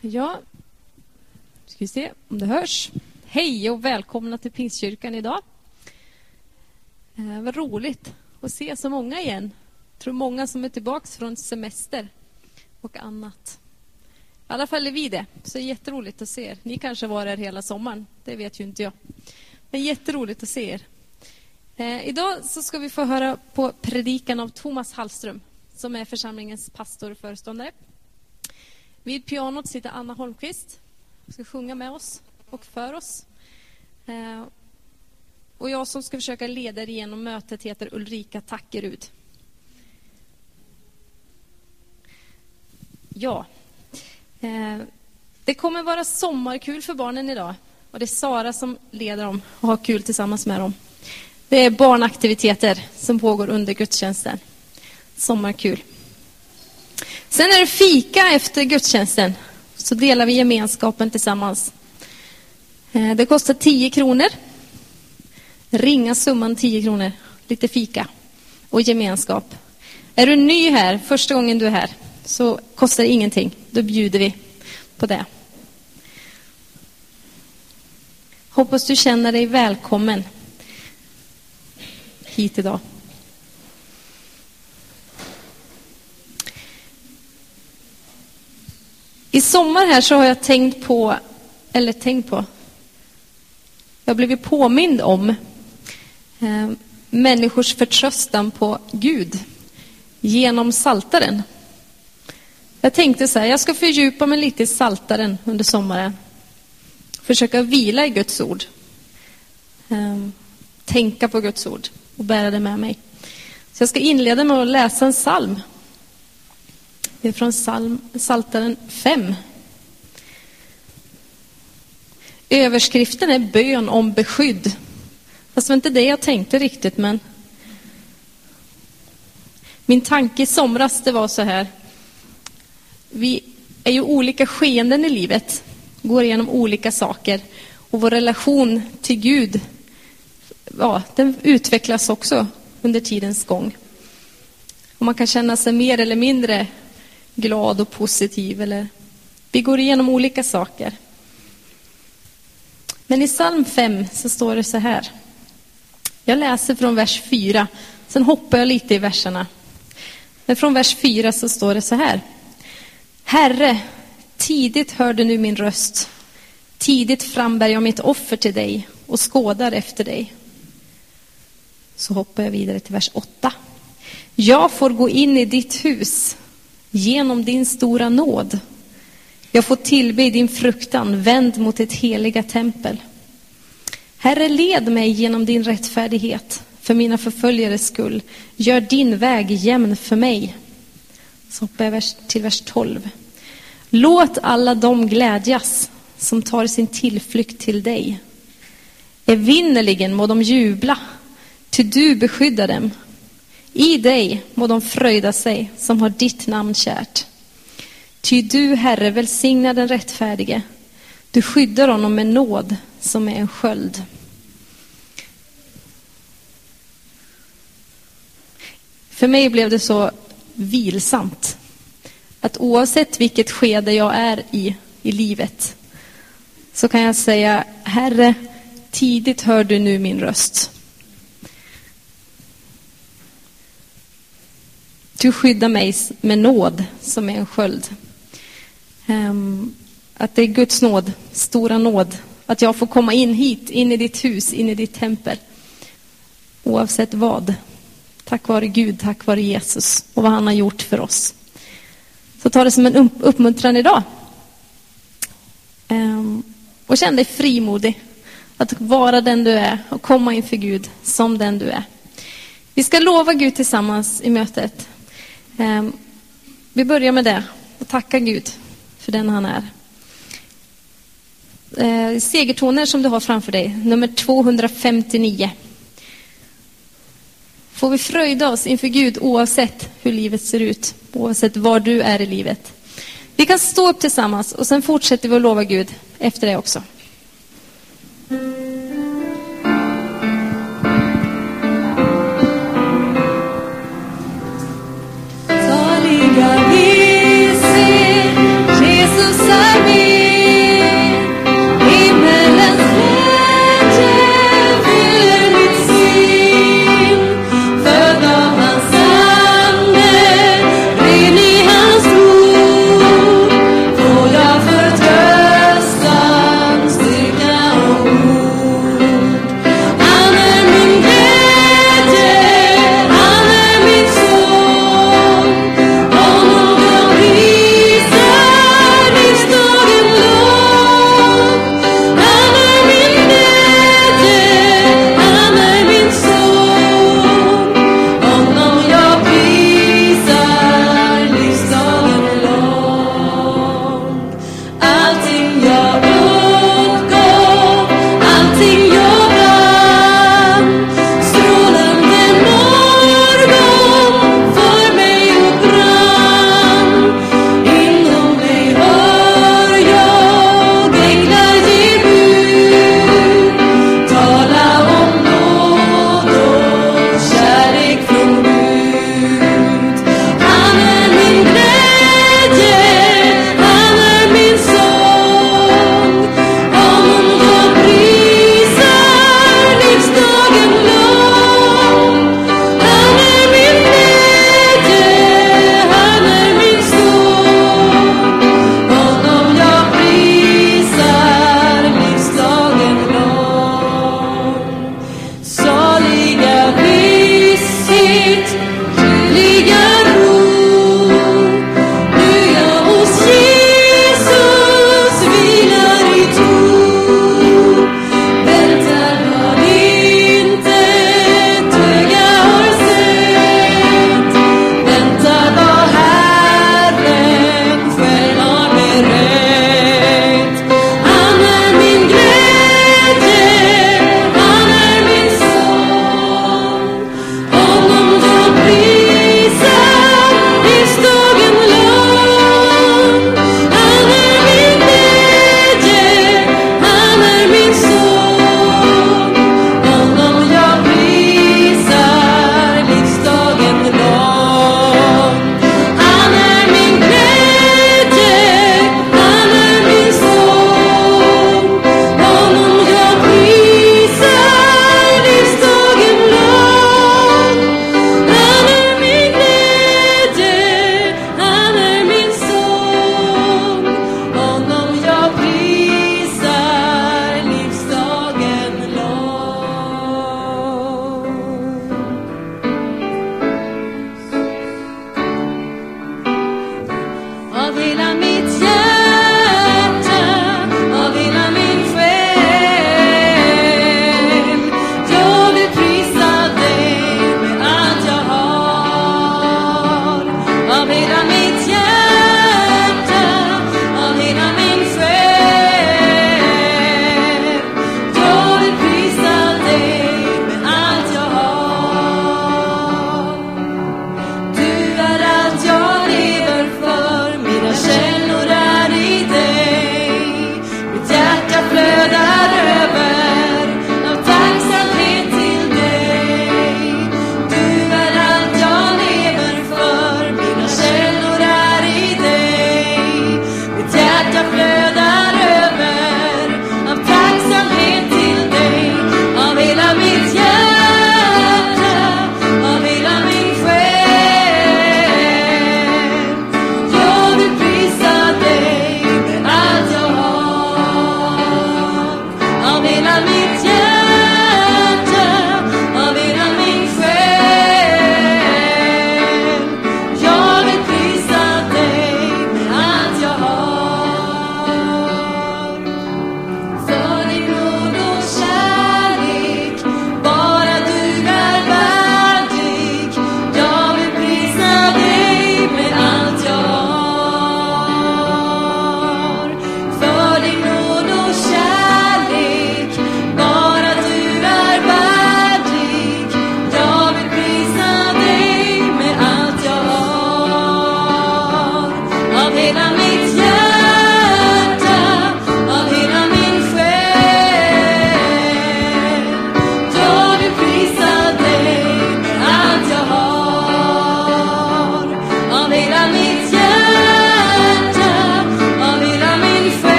Ja, ska vi se om det hörs. Hej och välkomna till Pingstkyrkan idag. Eh, vad roligt att se så många igen. Jag tror många som är tillbaka från semester och annat. I alla fall är vi det, så det är jätteroligt att se er. Ni kanske var här hela sommaren, det vet ju inte jag. Men jätteroligt att se er. Eh, idag så ska vi få höra på predikan av Thomas Hallström som är församlingens pastor och föreståndare. Vid pianot sitter Anna Holmqvist. Hon ska sjunga med oss och för oss. Eh, och jag som ska försöka leda er igenom mötet heter Ulrika Tackerud. Ja. Eh, det kommer vara sommarkul för barnen idag. Och det är Sara som leder dem och har kul tillsammans med dem. Det är barnaktiviteter som pågår under gudstjänsten. Sommarkul. Sen är det fika efter gudstjänsten. Så delar vi gemenskapen tillsammans. Eh, det kostar 10 kronor. Ringa summan 10 kronor. Lite fika och gemenskap. Är du ny här, första gången du är här, så kostar det ingenting. Då bjuder vi på det. Hoppas du känner dig välkommen hit idag. I sommar här så har jag tänkt på, eller tänkt på, jag har blivit påmind om eh, människors förtröstan på Gud genom saltaren. Jag tänkte så här, jag ska fördjupa mig lite i saltaren under sommaren. Försöka vila i Guds ord. Eh, tänka på Guds ord och bära det med mig. Så jag ska inleda med att läsa en psalm det är från psalm, Psaltaren 5. Överskriften är bön om beskydd. Fast det var inte det jag tänkte riktigt, men min tanke i somras det var så här. Vi är ju olika skeenden i livet, går igenom olika saker. Och vår relation till Gud, ja, den utvecklas också under tidens gång. Och man kan känna sig mer eller mindre glad och positiv. Eller, vi går igenom olika saker. Men i psalm 5 så står det så här. Jag läser från vers 4, sen hoppar jag lite i verserna. Men från vers 4 så står det så här. Herre, tidigt hörde nu min röst. Tidigt frambär jag mitt offer till dig och skådar efter dig. Så hoppar jag vidare till vers 8. Jag får gå in i ditt hus genom din stora nåd. Jag får tillbe din fruktan, vänd mot ditt heliga tempel. Herre, led mig genom din rättfärdighet för mina förföljares skull. Gör din väg jämn för mig. Så hoppar jag till vers 12. Låt alla dem glädjas som tar sin tillflykt till dig. Evinnerligen må de jubla, ty du beskyddar dem. I dig må de fröjda sig som har ditt namn kärt. Ty du, Herre, välsignar den rättfärdige. Du skyddar honom med nåd som är en sköld. För mig blev det så vilsamt att oavsett vilket skede jag är i, i livet så kan jag säga Herre, tidigt hör du nu min röst. Du skyddar mig med nåd som är en sköld. Ehm, att det är Guds nåd, stora nåd, att jag får komma in hit, in i ditt hus, in i ditt tempel. Oavsett vad. Tack vare Gud, tack vare Jesus och vad han har gjort för oss. Så ta det som en uppmuntran idag. Ehm, och känn dig frimodig. Att vara den du är och komma inför Gud som den du är. Vi ska lova Gud tillsammans i mötet. Ehm, vi börjar med det och tackar Gud för den han är. Ehm, segertoner som du har framför dig, nummer 259. Får vi fröjda oss inför Gud oavsett hur livet ser ut, oavsett var du är i livet. Vi kan stå upp tillsammans och sen fortsätter vi att lova Gud efter det också.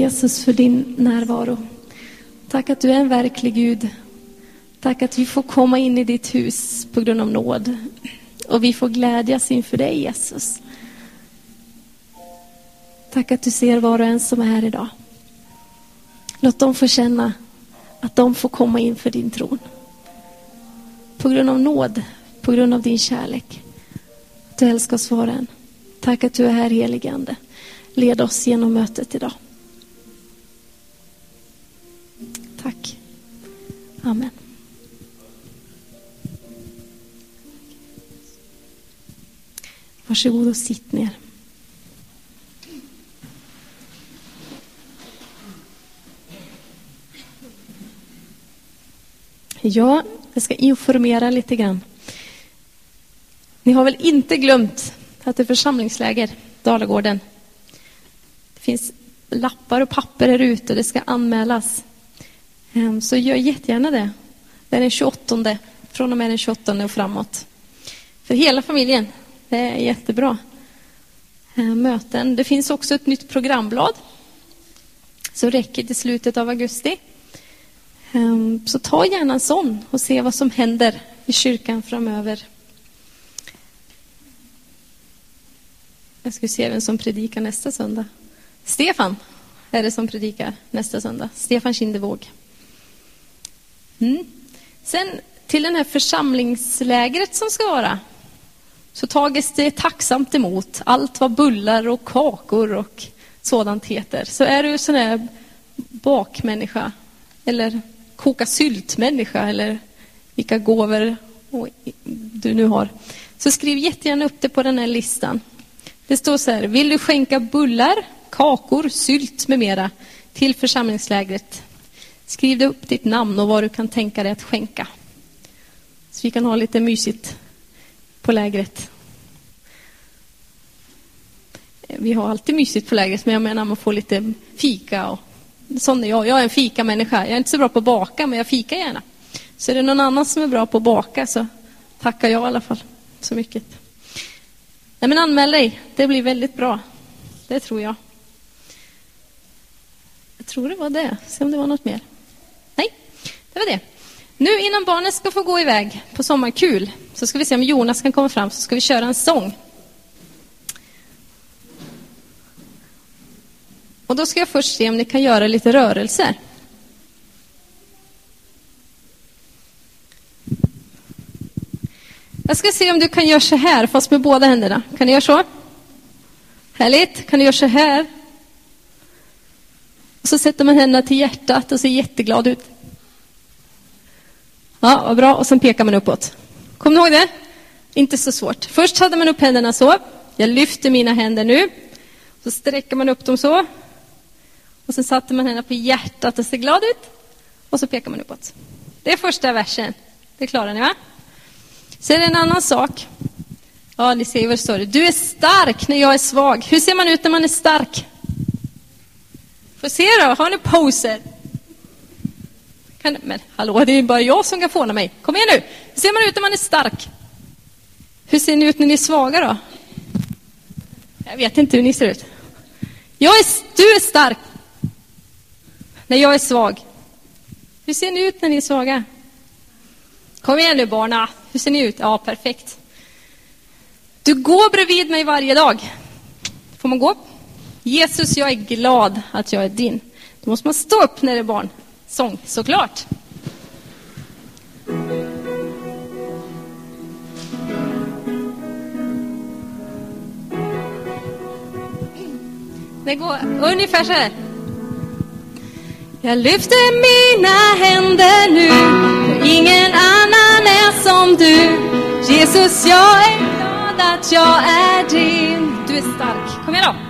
Jesus för din närvaro. Tack att du är en verklig Gud. Tack att vi får komma in i ditt hus på grund av nåd. Och vi får glädjas inför dig Jesus. Tack att du ser var och en som är här idag. Låt dem få känna att de får komma in för din tron. På grund av nåd, på grund av din kärlek. Du älskar oss var och en. Tack att du är här heligande. Led oss genom mötet idag. Tack. Amen. Varsågod och sitt ner. Ja, jag ska informera lite grann. Ni har väl inte glömt att det är församlingsläger, Dalagården. Det finns lappar och papper här ute, det ska anmälas. Ehm, så gör jättegärna det. Det är den 28, från och med den 28 och framåt. För hela familjen. Det är jättebra. Ehm, möten. Det finns också ett nytt programblad som räcker till slutet av augusti. Ehm, så ta gärna en sån och se vad som händer i kyrkan framöver. Jag ska se vem som predikar nästa söndag. Stefan är det som predikar nästa söndag. Stefan Kindevåg. Mm. Sen till det här församlingslägret som ska vara så tages det tacksamt emot allt vad bullar och kakor och sådant heter. Så är du sån här bakmänniska eller koka sylt-människa eller vilka gåvor du nu har, så skriv jättegärna upp det på den här listan. Det står så här, vill du skänka bullar, kakor, sylt med mera till församlingslägret? Skriv upp ditt namn och vad du kan tänka dig att skänka. Så vi kan ha lite mysigt på lägret. Eh, vi har alltid mysigt på lägret, men jag menar man får lite fika och sån är jag. Jag är en fikamänniska. Jag är inte så bra på att baka, men jag fikar gärna. Så är det någon annan som är bra på att baka så tackar jag i alla fall så mycket. Nej, men anmäl dig. Det blir väldigt bra. Det tror jag. Jag tror det var det. Se om det var något mer. Nej, det var det. Nu innan barnen ska få gå iväg på sommarkul så ska vi se om Jonas kan komma fram så ska vi köra en sång. Och då ska jag först se om ni kan göra lite rörelser. Jag ska se om du kan göra så här, fast med båda händerna. Kan du göra så? Härligt. Kan du göra så här? Och så sätter man händerna till hjärtat och ser jätteglad ut. Ja, vad bra. Och sen pekar man uppåt. Kommer ni ihåg det? Inte så svårt. Först hade man upp händerna så. Jag lyfter mina händer nu. Så sträcker man upp dem så. Och sen satte man händerna på hjärtat och ser glad ut. Och så pekar man uppåt. Det är första versen. Det klarar ni va? Sen är det en annan sak. Ja, ni ser vad det står. Du är stark när jag är svag. Hur ser man ut när man är stark? Får se då, har ni poser? Kan, men hallå, det är bara jag som kan fåna mig. Kom igen nu! Hur ser man ut när man är stark? Hur ser ni ut när ni är svaga då? Jag vet inte hur ni ser ut. Jag är, du är stark när jag är svag. Hur ser ni ut när ni är svaga? Kom igen nu barna. Hur ser ni ut? Ja, perfekt. Du går bredvid mig varje dag. Får man gå? Jesus, jag är glad att jag är din. Då måste man stå upp när det är barn. Sång, såklart. Det går ungefär så här. Jag lyfter mina händer nu, för ingen annan är som du. Jesus, jag är glad att jag är din. Du är stark. Kom igen då.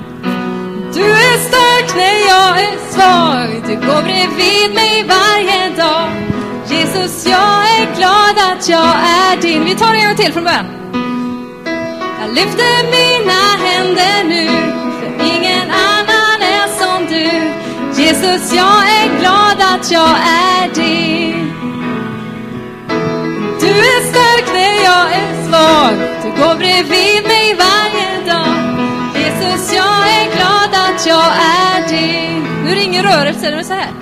Du är stark när jag är svag. Du går bredvid mig varje dag. Jesus, jag är glad att jag är din. Vi tar det en gång till från början. Jag lyfter mina händer nu, för ingen annan är som du. Jesus, jag är glad att jag är din. Du är stark när jag är svag. Du går bredvid mig varje att jag är din. Nu är det ingen rörelse, nu är så här.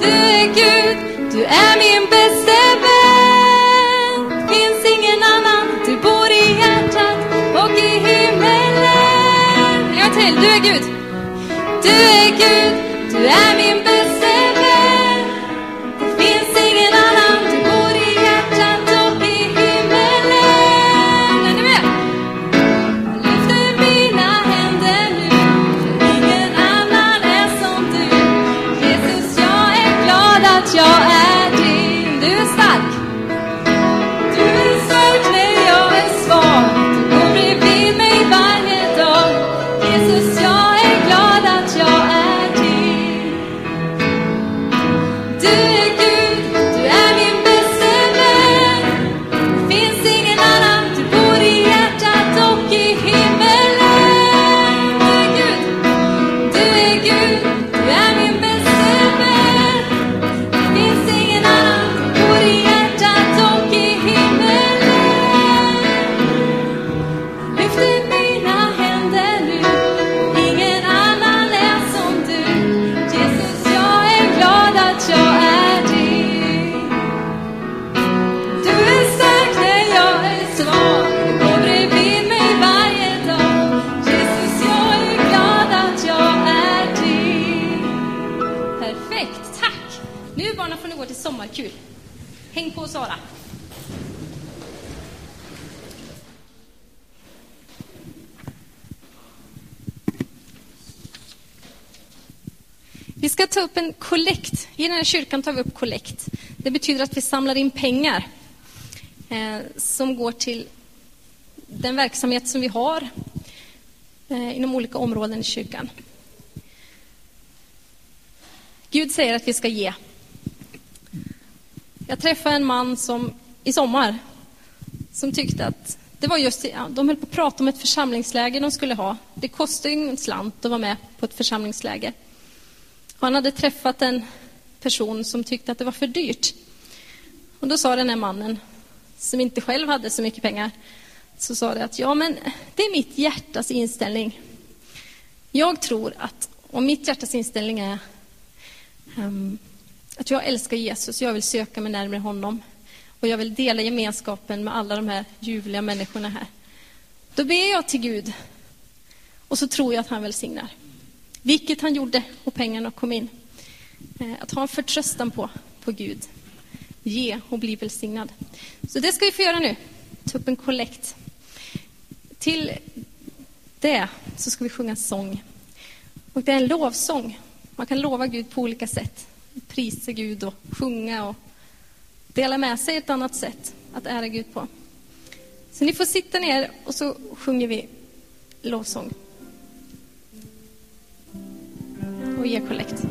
Du är Gud, du är min bästa vän. Finns ingen annan, du bor i hjärtat och i himmelen. En till, du är Gud. Du är Gud, du är min här kyrkan tar vi upp kollekt. Det betyder att vi samlar in pengar eh, som går till den verksamhet som vi har eh, inom olika områden i kyrkan. Gud säger att vi ska ge. Jag träffade en man som i sommar som tyckte att det var just, ja, de höll på att prata om ett församlingsläger de skulle ha. Det kostar ju en slant att vara med på ett församlingsläger. Han hade träffat en person som tyckte att det var för dyrt. Och då sa den här mannen, som inte själv hade så mycket pengar, så sa det att ja, men det är mitt hjärtas inställning. Jag tror att, och mitt hjärtas inställning är um, att jag älskar Jesus, jag vill söka mig närmare honom och jag vill dela gemenskapen med alla de här ljuvliga människorna här. Då ber jag till Gud och så tror jag att han välsignar. Vilket han gjorde och pengarna kom in. Eh, att ha en förtröstan på, på Gud. Ge och bli välsignad. Så det ska vi få göra nu. Ta upp en kollekt. Till det så ska vi sjunga en sång. Och det är en lovsång. Man kan lova Gud på olika sätt. Prisa Gud och sjunga och dela med sig ett annat sätt att ära Gud på. Så ni får sitta ner och så sjunger vi lovsång. och ge kollekt.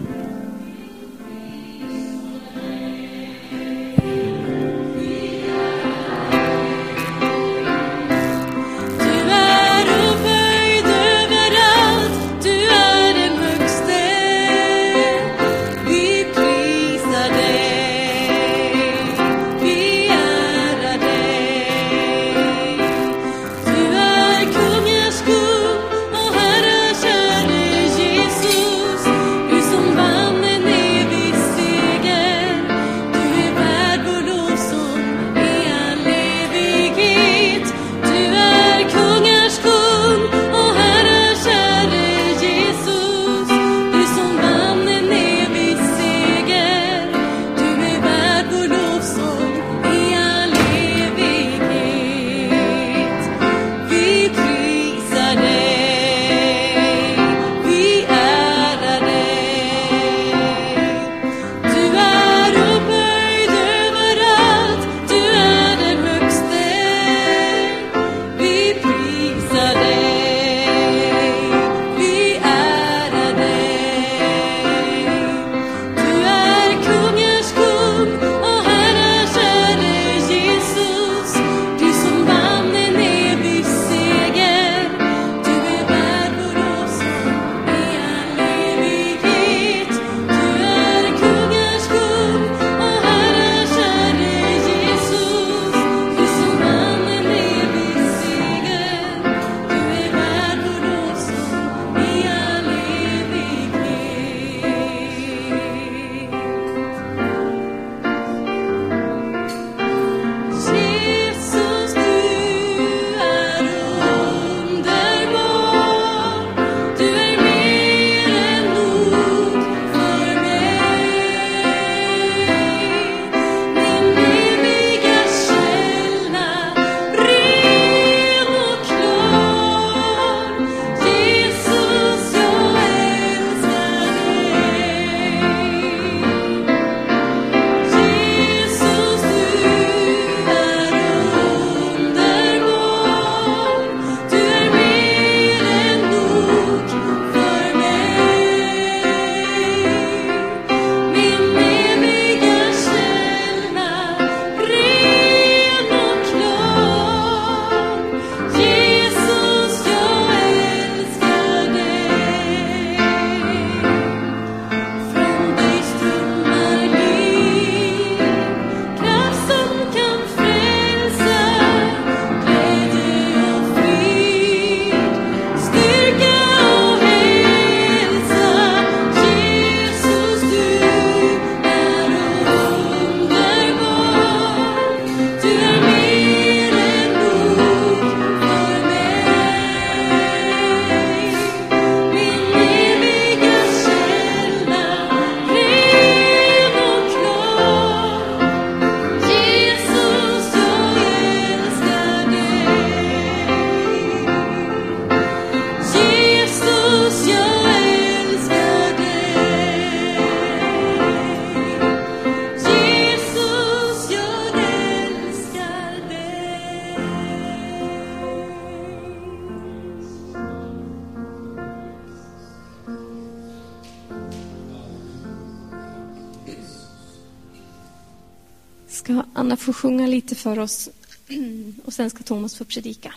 Sjunga lite för oss och sen ska Thomas få predika.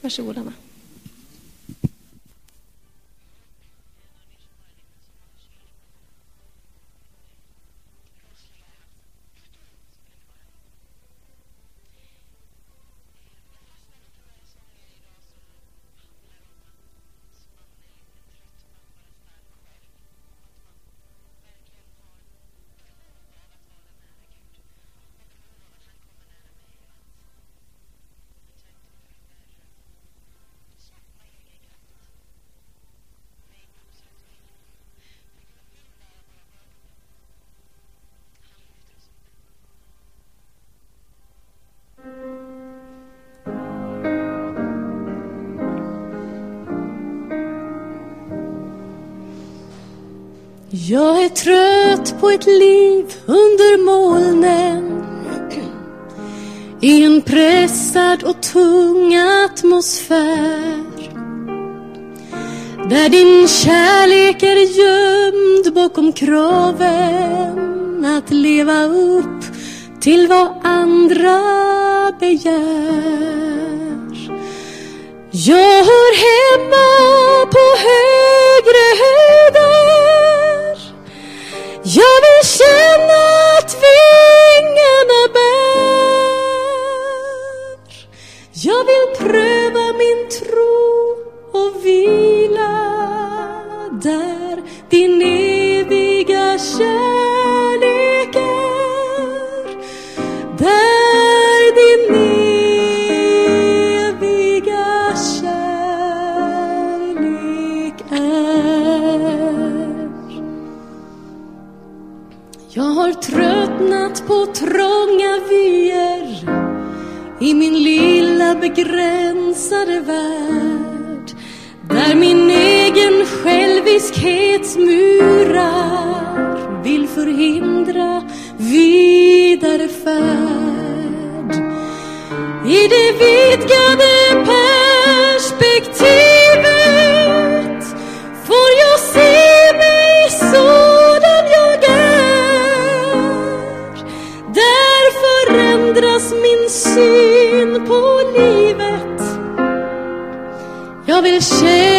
Varsågod Anna. På ett liv under molnen i en pressad och tung atmosfär där din kärlek är gömd bakom kraven att leva upp till vad andra begär. Jag hör hemma på högre höjder. Jag vill känna att vingarna bär. Jag vill pröva min tro och vila där din eviga kärlek på trånga vyer i min lilla begränsade värld där min egen själviskhets murar vill förhindra vidare färd. I det vidgade Jag vill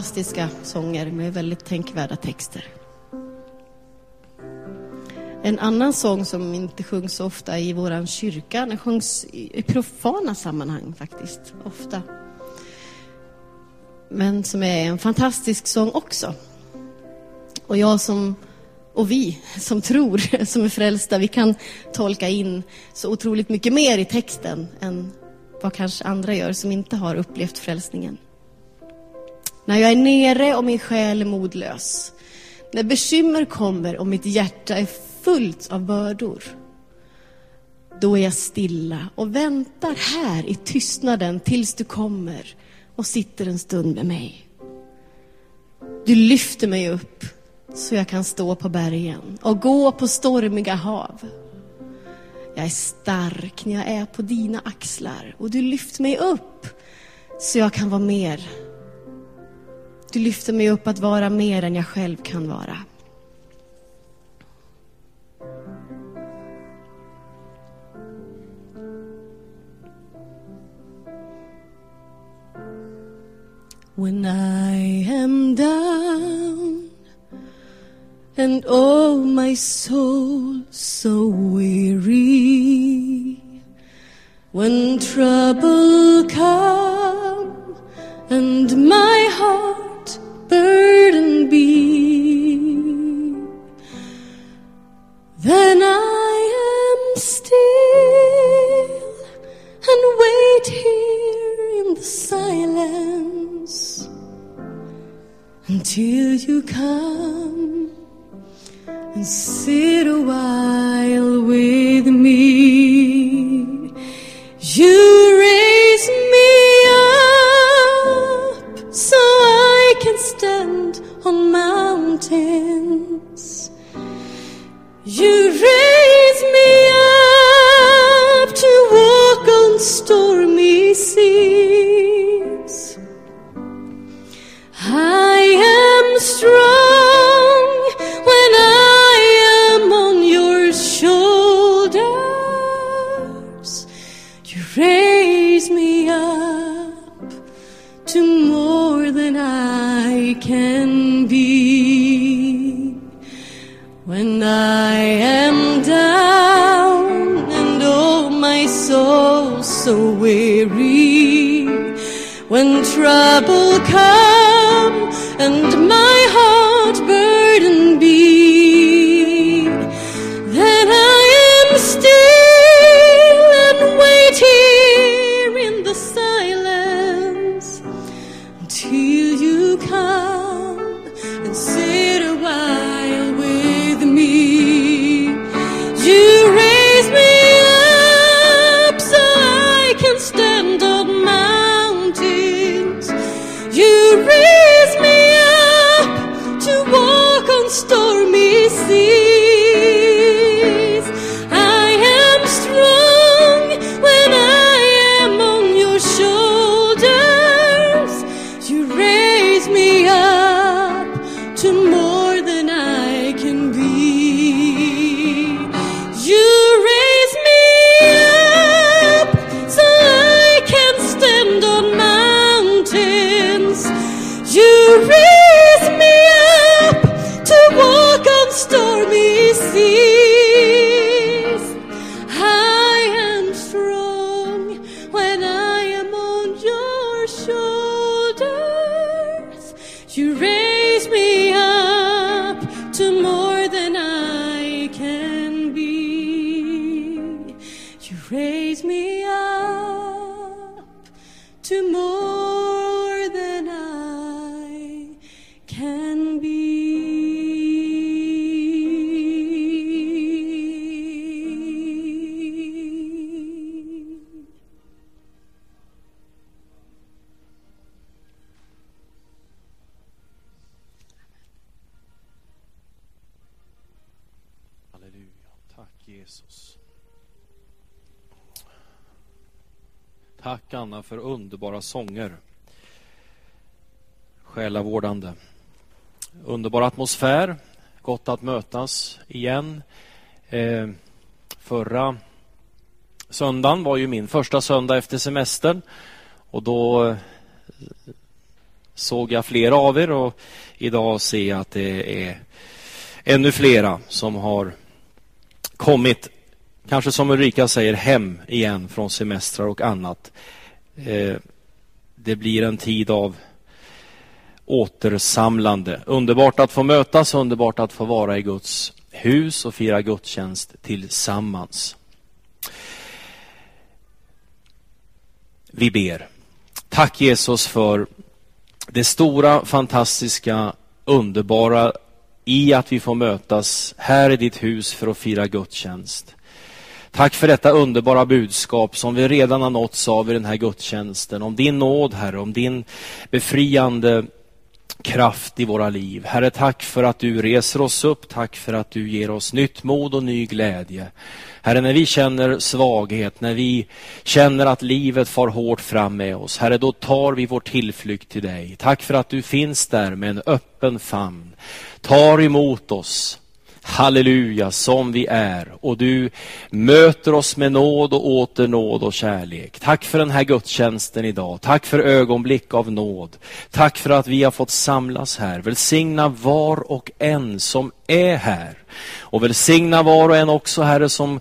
fantastiska sånger med väldigt tänkvärda texter. En annan sång som inte sjungs så ofta i vår kyrka, den sjungs i profana sammanhang faktiskt, ofta. Men som är en fantastisk sång också. Och jag som, och vi som tror, som är frälsta, vi kan tolka in så otroligt mycket mer i texten än vad kanske andra gör som inte har upplevt frälsningen. När jag är nere och min själ är modlös, när bekymmer kommer och mitt hjärta är fullt av bördor, då är jag stilla och väntar här i tystnaden tills du kommer och sitter en stund med mig. Du lyfter mig upp så jag kan stå på bergen och gå på stormiga hav. Jag är stark när jag är på dina axlar och du lyfter mig upp så jag kan vara mer. Du lyfter mig upp att vara mer än jag själv kan vara. When I am down and oh my soul so weary when trouble comes and my heart burden be then I am still and wait here in the silence until you come and sit a while with me. You raise me so I can stand on mountains. You raise me up to walk on stormy seas. I am strong when I to more than I can be. When I am down and oh my soul so weary, when trouble come and my heart burden be, sånger. Själavårdande. Underbar atmosfär. Gott att mötas igen. Eh, förra söndagen var ju min första söndag efter semestern och då eh, såg jag flera av er och idag ser jag att det är ännu flera som har kommit, kanske som Ulrika säger, hem igen från semestrar och annat. Eh, det blir en tid av återsamlande. Underbart att få mötas, underbart att få vara i Guds hus och fira gudstjänst tillsammans. Vi ber. Tack Jesus för det stora, fantastiska, underbara i att vi får mötas här i ditt hus för att fira gudstjänst. Tack för detta underbara budskap som vi redan har nåtts av i den här gudstjänsten. Om din nåd, Herre, om din befriande kraft i våra liv. Herre, tack för att du reser oss upp. Tack för att du ger oss nytt mod och ny glädje. Herre, när vi känner svaghet, när vi känner att livet far hårt fram med oss, Herre, då tar vi vår tillflykt till dig. Tack för att du finns där med en öppen famn, tar emot oss, halleluja, som vi är. Och du möter oss med nåd och åter nåd och kärlek. Tack för den här gudstjänsten idag. Tack för ögonblick av nåd. Tack för att vi har fått samlas här. Välsigna var och en som är här. Och välsigna var och en också, Herre, som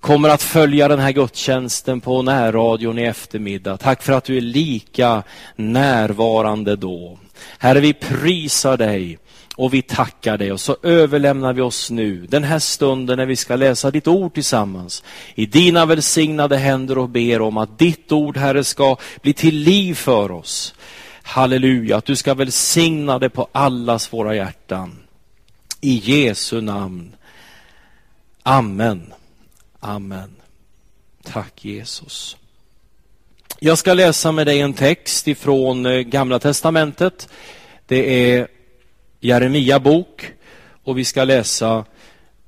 kommer att följa den här gudstjänsten på närradion i eftermiddag. Tack för att du är lika närvarande då. Herre, vi prisar dig och vi tackar dig och så överlämnar vi oss nu, den här stunden när vi ska läsa ditt ord tillsammans, i dina välsignade händer och ber om att ditt ord, Herre, ska bli till liv för oss. Halleluja, att du ska välsigna det på allas våra hjärtan. I Jesu namn. Amen. Amen. Tack Jesus. Jag ska läsa med dig en text ifrån eh, Gamla Testamentet. Det är Jeremia bok och vi ska läsa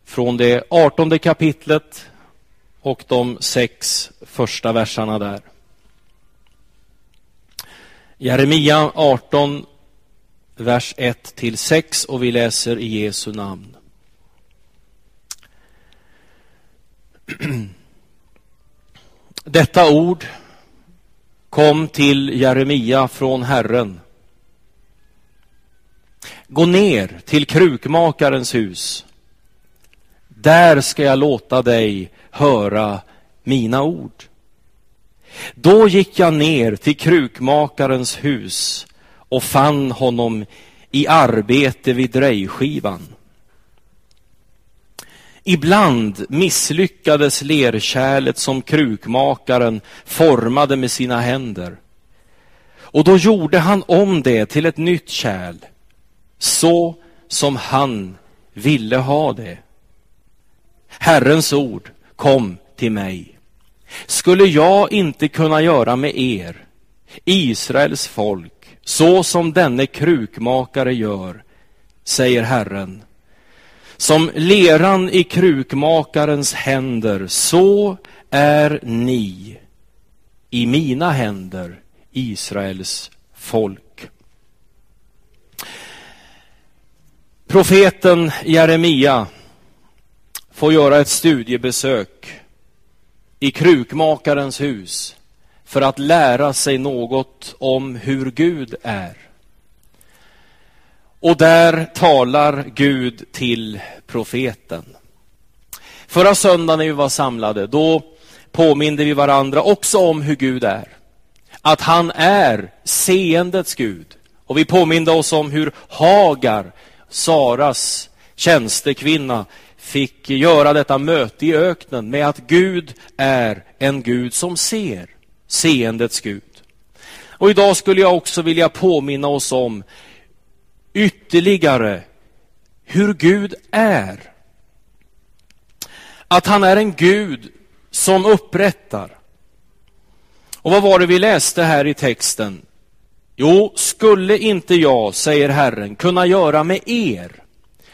från det artonde kapitlet och de sex första verserna där. Jeremia 18, vers 1 till 6 och vi läser i Jesu namn. Detta ord kom till Jeremia från Herren Gå ner till krukmakarens hus. Där ska jag låta dig höra mina ord. Då gick jag ner till krukmakarens hus och fann honom i arbete vid drejskivan. Ibland misslyckades lerkärlet som krukmakaren formade med sina händer. Och då gjorde han om det till ett nytt kärl så som han ville ha det. Herrens ord kom till mig. Skulle jag inte kunna göra med er, Israels folk, så som denne krukmakare gör, säger Herren. Som leran i krukmakarens händer, så är ni i mina händer, Israels folk. Profeten Jeremia får göra ett studiebesök i krukmakarens hus för att lära sig något om hur Gud är. Och där talar Gud till profeten. Förra söndagen när vi var samlade, då påminde vi varandra också om hur Gud är. Att han är seendets Gud. Och vi påminde oss om hur Hagar Saras tjänstekvinna fick göra detta möte i öknen med att Gud är en Gud som ser, seendets Gud. Och idag skulle jag också vilja påminna oss om ytterligare hur Gud är. Att han är en Gud som upprättar. Och vad var det vi läste här i texten? Jo, skulle inte jag, säger Herren, kunna göra med er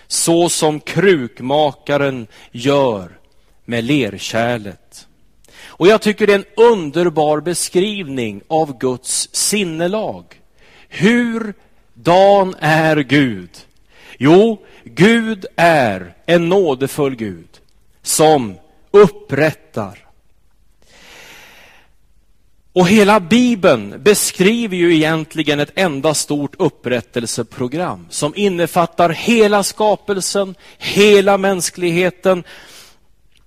så som krukmakaren gör med lerkärlet. Och jag tycker det är en underbar beskrivning av Guds sinnelag. Hur dan är Gud? Jo, Gud är en nådefull Gud som upprättar. Och hela Bibeln beskriver ju egentligen ett enda stort upprättelseprogram som innefattar hela skapelsen, hela mänskligheten.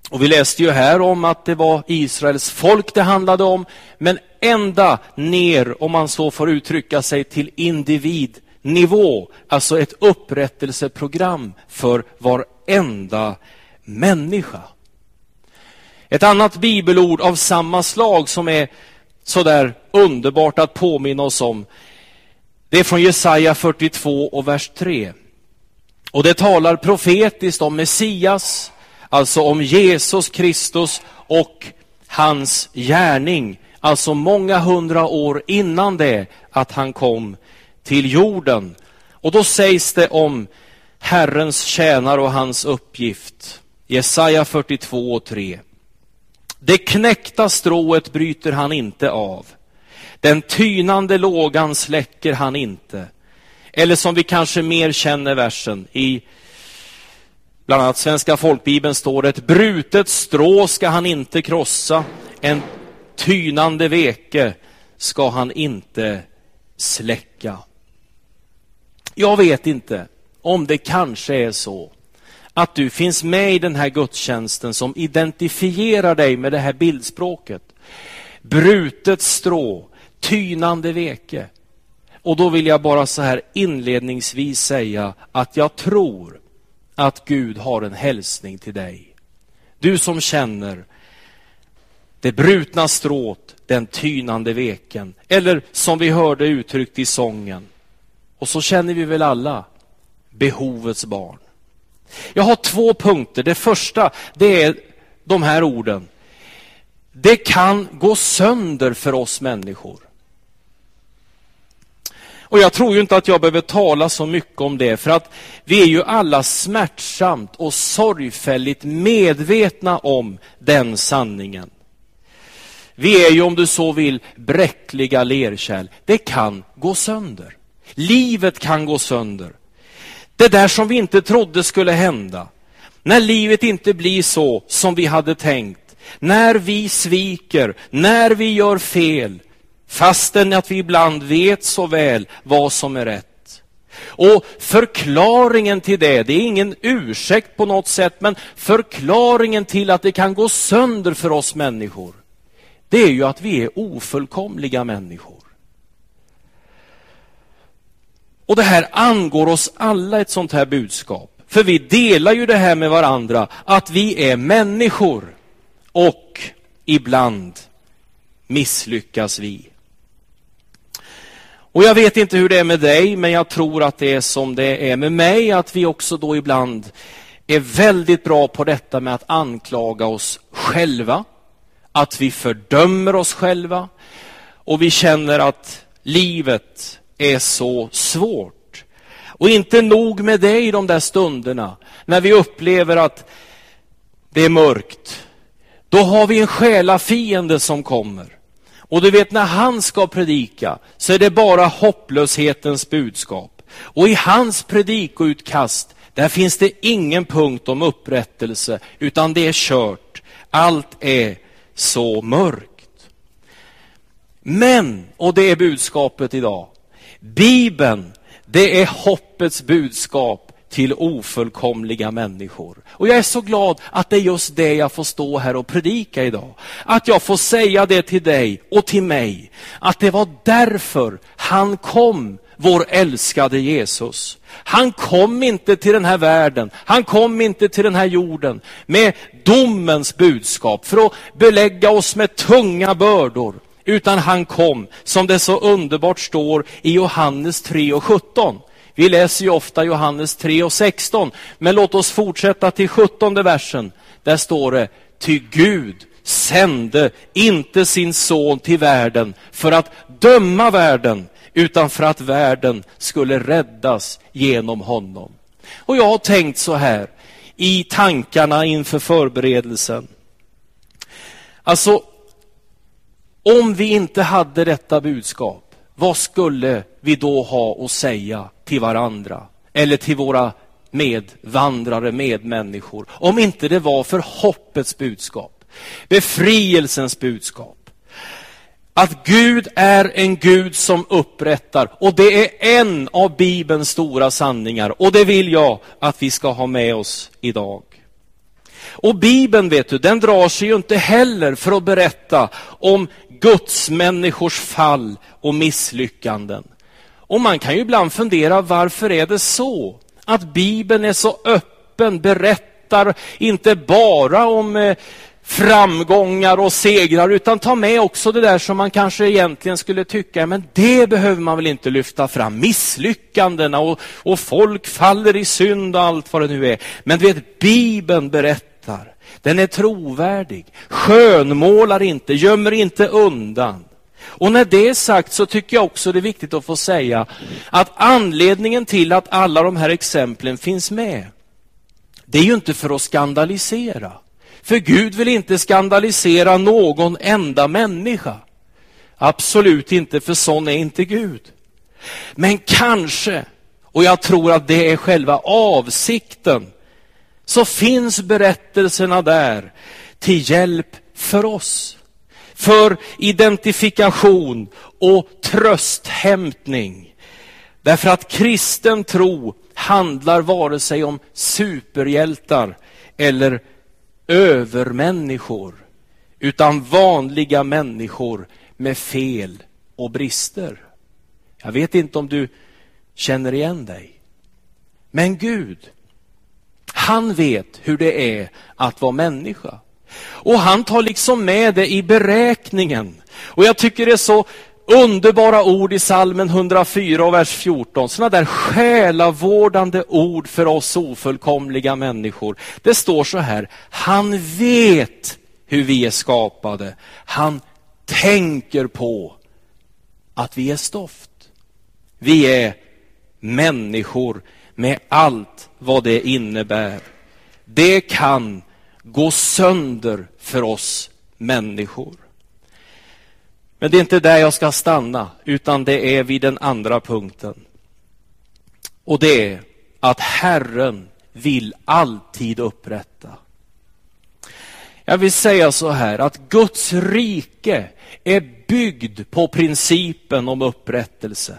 Och vi läste ju här om att det var Israels folk det handlade om, men ända ner, om man så får uttrycka sig, till individnivå. Alltså ett upprättelseprogram för varenda människa. Ett annat bibelord av samma slag som är sådär underbart att påminna oss om. Det är från Jesaja 42 och vers 3. Och det talar profetiskt om Messias, alltså om Jesus Kristus och hans gärning, alltså många hundra år innan det att han kom till jorden. Och då sägs det om Herrens tjänare och hans uppgift. Jesaja 42 och 3. Det knäckta strået bryter han inte av. Den tynande lågan släcker han inte. Eller som vi kanske mer känner versen i bland annat Svenska folkbibeln står det ett brutet strå ska han inte krossa, en tynande veke ska han inte släcka. Jag vet inte om det kanske är så att du finns med i den här gudstjänsten som identifierar dig med det här bildspråket. Brutet strå, tynande veke. Och då vill jag bara så här inledningsvis säga att jag tror att Gud har en hälsning till dig. Du som känner det brutna strået, den tynande veken. Eller som vi hörde uttryckt i sången. Och så känner vi väl alla behovets barn. Jag har två punkter. Det första det är de här orden. Det kan gå sönder för oss människor. Och jag tror ju inte att jag behöver tala så mycket om det, för att vi är ju alla smärtsamt och sorgfälligt medvetna om den sanningen. Vi är ju, om du så vill, bräckliga lerkärl. Det kan gå sönder. Livet kan gå sönder. Det där som vi inte trodde skulle hända. När livet inte blir så som vi hade tänkt. När vi sviker, när vi gör fel. Fastän att vi ibland vet så väl vad som är rätt. Och förklaringen till det, det är ingen ursäkt på något sätt, men förklaringen till att det kan gå sönder för oss människor, det är ju att vi är ofullkomliga människor. Och det här angår oss alla, ett sånt här budskap. För vi delar ju det här med varandra, att vi är människor. Och ibland misslyckas vi. Och jag vet inte hur det är med dig, men jag tror att det är som det är med mig, att vi också då ibland är väldigt bra på detta med att anklaga oss själva, att vi fördömer oss själva och vi känner att livet är så svårt. Och inte nog med det i de där stunderna, när vi upplever att det är mörkt. Då har vi en själafiende som kommer. Och du vet, när han ska predika så är det bara hopplöshetens budskap. Och i hans predikoutkast, där finns det ingen punkt om upprättelse, utan det är kört. Allt är så mörkt. Men, och det är budskapet idag, Bibeln, det är hoppets budskap till ofullkomliga människor. Och jag är så glad att det är just det jag får stå här och predika idag. Att jag får säga det till dig och till mig. Att det var därför han kom, vår älskade Jesus. Han kom inte till den här världen, han kom inte till den här jorden med domens budskap för att belägga oss med tunga bördor utan han kom, som det så underbart står i Johannes 3 och 17. Vi läser ju ofta Johannes 3 och 16, men låt oss fortsätta till 17 versen. Där står det, ty Gud sände inte sin son till världen för att döma världen, utan för att världen skulle räddas genom honom. Och jag har tänkt så här i tankarna inför förberedelsen. Alltså, om vi inte hade detta budskap, vad skulle vi då ha att säga till varandra eller till våra medvandrare, medmänniskor, om inte det var för hoppets budskap, befrielsens budskap. att Gud är en Gud som upprättar. Och det är en av Bibelns stora sanningar. Och det vill jag att vi ska ha med oss idag. Och Bibeln, vet du, den drar sig ju inte heller för att berätta om Guds människors fall och misslyckanden. Och man kan ju ibland fundera, varför är det så? Att Bibeln är så öppen, berättar inte bara om eh, framgångar och segrar, utan ta med också det där som man kanske egentligen skulle tycka, men det behöver man väl inte lyfta fram, misslyckandena och, och folk faller i synd och allt vad det nu är. Men du vet, Bibeln berättar, den är trovärdig, skönmålar inte, gömmer inte undan. Och när det är sagt så tycker jag också det är viktigt att få säga att anledningen till att alla de här exemplen finns med, det är ju inte för att skandalisera. För Gud vill inte skandalisera någon enda människa. Absolut inte, för sån är inte Gud. Men kanske, och jag tror att det är själva avsikten, så finns berättelserna där till hjälp för oss. För identifikation och trösthämtning. Därför att kristen tro handlar vare sig om superhjältar eller övermänniskor, utan vanliga människor med fel och brister. Jag vet inte om du känner igen dig. Men Gud, han vet hur det är att vara människa. Och han tar liksom med det i beräkningen. Och jag tycker det är så underbara ord i salmen 104 och vers 14. Sådana där själavårdande ord för oss ofullkomliga människor. Det står så här, han vet hur vi är skapade. Han tänker på att vi är stoft. Vi är människor med allt vad det innebär. Det kan gå sönder för oss människor. Men det är inte där jag ska stanna, utan det är vid den andra punkten. Och det är att Herren vill alltid upprätta. Jag vill säga så här att Guds rike är byggd på principen om upprättelse.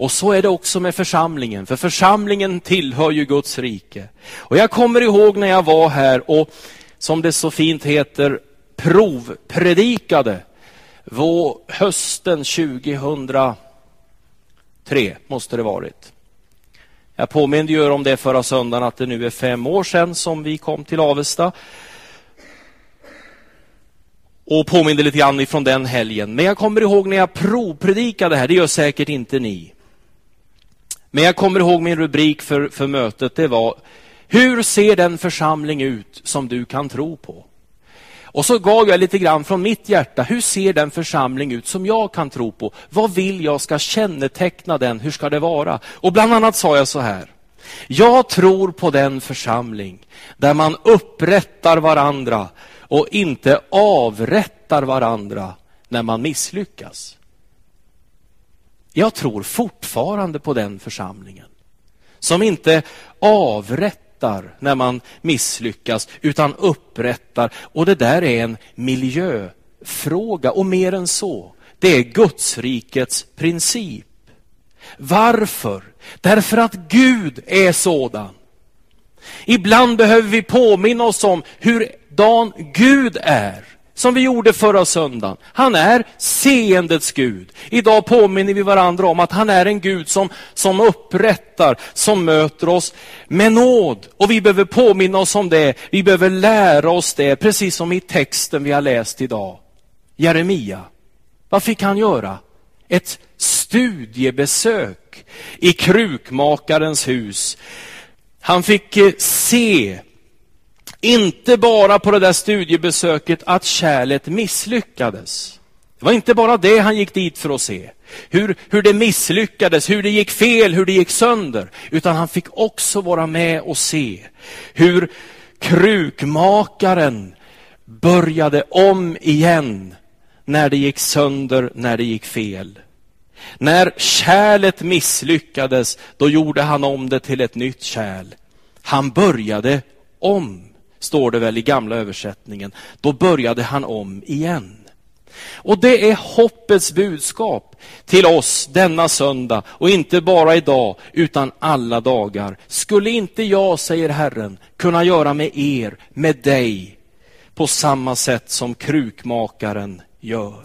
Och så är det också med församlingen, för församlingen tillhör ju Guds rike. Och jag kommer ihåg när jag var här och, som det så fint heter, provpredikade vår hösten 2003, måste det varit. Jag påminde ju om det förra söndagen att det nu är fem år sedan som vi kom till Avesta. Och påminde lite grann ifrån den helgen. Men jag kommer ihåg när jag provpredikade här, det gör säkert inte ni. Men jag kommer ihåg min rubrik för, för mötet, det var Hur ser den församling ut som du kan tro på? Och så gav jag lite grann från mitt hjärta. Hur ser den församling ut som jag kan tro på? Vad vill jag ska känneteckna den? Hur ska det vara? Och bland annat sa jag så här. Jag tror på den församling där man upprättar varandra och inte avrättar varandra när man misslyckas. Jag tror fortfarande på den församlingen som inte avrättar när man misslyckas, utan upprättar. Och det där är en miljöfråga, och mer än så. Det är Gudsrikets princip. Varför? Därför att Gud är sådan. Ibland behöver vi påminna oss om hur dan Gud är som vi gjorde förra söndagen. Han är seendets Gud. Idag påminner vi varandra om att han är en Gud som, som upprättar, som möter oss med nåd. Och vi behöver påminna oss om det. Vi behöver lära oss det, precis som i texten vi har läst idag. Jeremia, vad fick han göra? Ett studiebesök i krukmakarens hus. Han fick eh, se inte bara på det där studiebesöket att kärlet misslyckades. Det var inte bara det han gick dit för att se. Hur, hur det misslyckades, hur det gick fel, hur det gick sönder. Utan han fick också vara med och se hur krukmakaren började om igen när det gick sönder, när det gick fel. När kärlet misslyckades, då gjorde han om det till ett nytt kärl. Han började om står det väl i gamla översättningen. Då började han om igen. Och det är hoppets budskap till oss denna söndag och inte bara idag utan alla dagar. Skulle inte jag, säger Herren, kunna göra med er, med dig, på samma sätt som krukmakaren gör.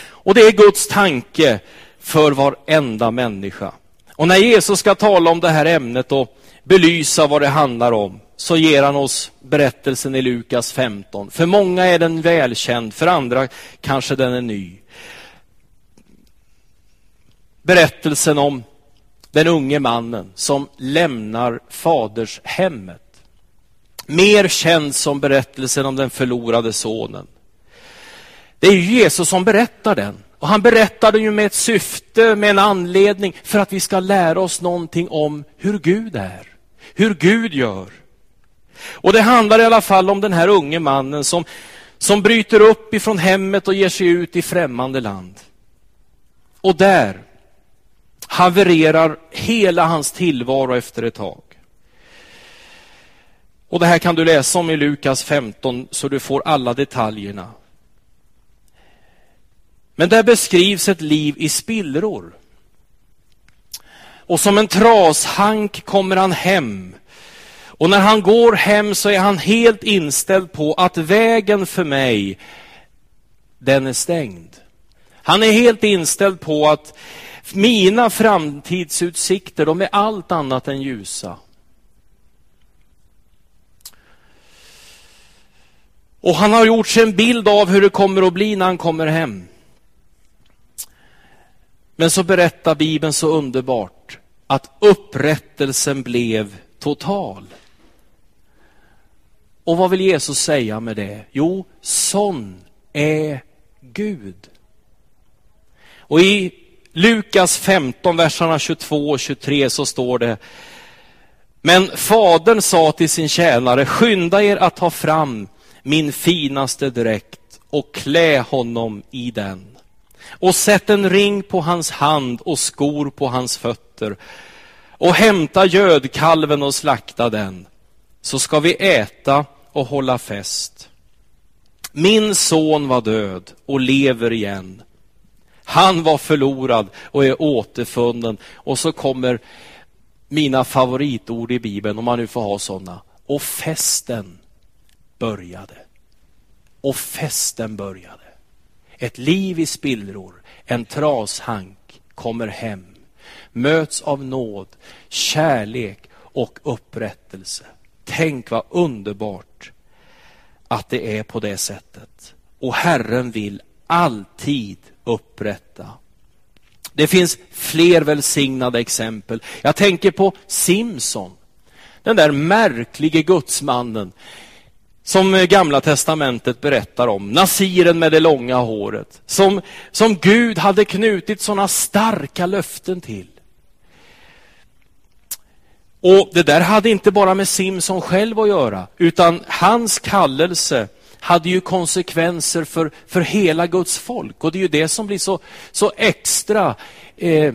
Och det är Guds tanke för varenda människa. Och när Jesus ska tala om det här ämnet och belysa vad det handlar om, så ger han oss berättelsen i Lukas 15. För många är den välkänd, för andra kanske den är ny. Berättelsen om den unge mannen som lämnar faders hemmet. Mer känd som berättelsen om den förlorade sonen. Det är Jesus som berättar den. Och han berättar den ju med ett syfte, med en anledning, för att vi ska lära oss någonting om hur Gud är, hur Gud gör. Och det handlar i alla fall om den här unge mannen som, som bryter upp ifrån hemmet och ger sig ut i främmande land. Och där havererar hela hans tillvaro efter ett tag. Och det här kan du läsa om i Lukas 15 så du får alla detaljerna. Men där beskrivs ett liv i spillror. Och som en trashank kommer han hem. Och när han går hem så är han helt inställd på att vägen för mig, den är stängd. Han är helt inställd på att mina framtidsutsikter, de är allt annat än ljusa. Och han har gjort sig en bild av hur det kommer att bli när han kommer hem. Men så berättar Bibeln så underbart att upprättelsen blev total. Och vad vill Jesus säga med det? Jo, sån är Gud. Och i Lukas 15, verserna 22 och 23 så står det Men fadern sa till sin tjänare, skynda er att ta fram min finaste dräkt och klä honom i den och sätt en ring på hans hand och skor på hans fötter och hämta gödkalven och slakta den, så ska vi äta och hålla fest. Min son var död och lever igen. Han var förlorad och är återfunnen. Och så kommer mina favoritord i Bibeln, om man nu får ha sådana. Och festen började. Och festen började. Ett liv i spillror, en trashank kommer hem, möts av nåd, kärlek och upprättelse. Tänk vad underbart att det är på det sättet. Och Herren vill alltid upprätta. Det finns fler välsignade exempel. Jag tänker på Simson, den där märklige gudsmannen som Gamla testamentet berättar om, nasiren med det långa håret, som, som Gud hade knutit sådana starka löften till. Och det där hade inte bara med Simson själv att göra, utan hans kallelse hade ju konsekvenser för, för hela Guds folk. Och det är ju det som blir så, så extra eh,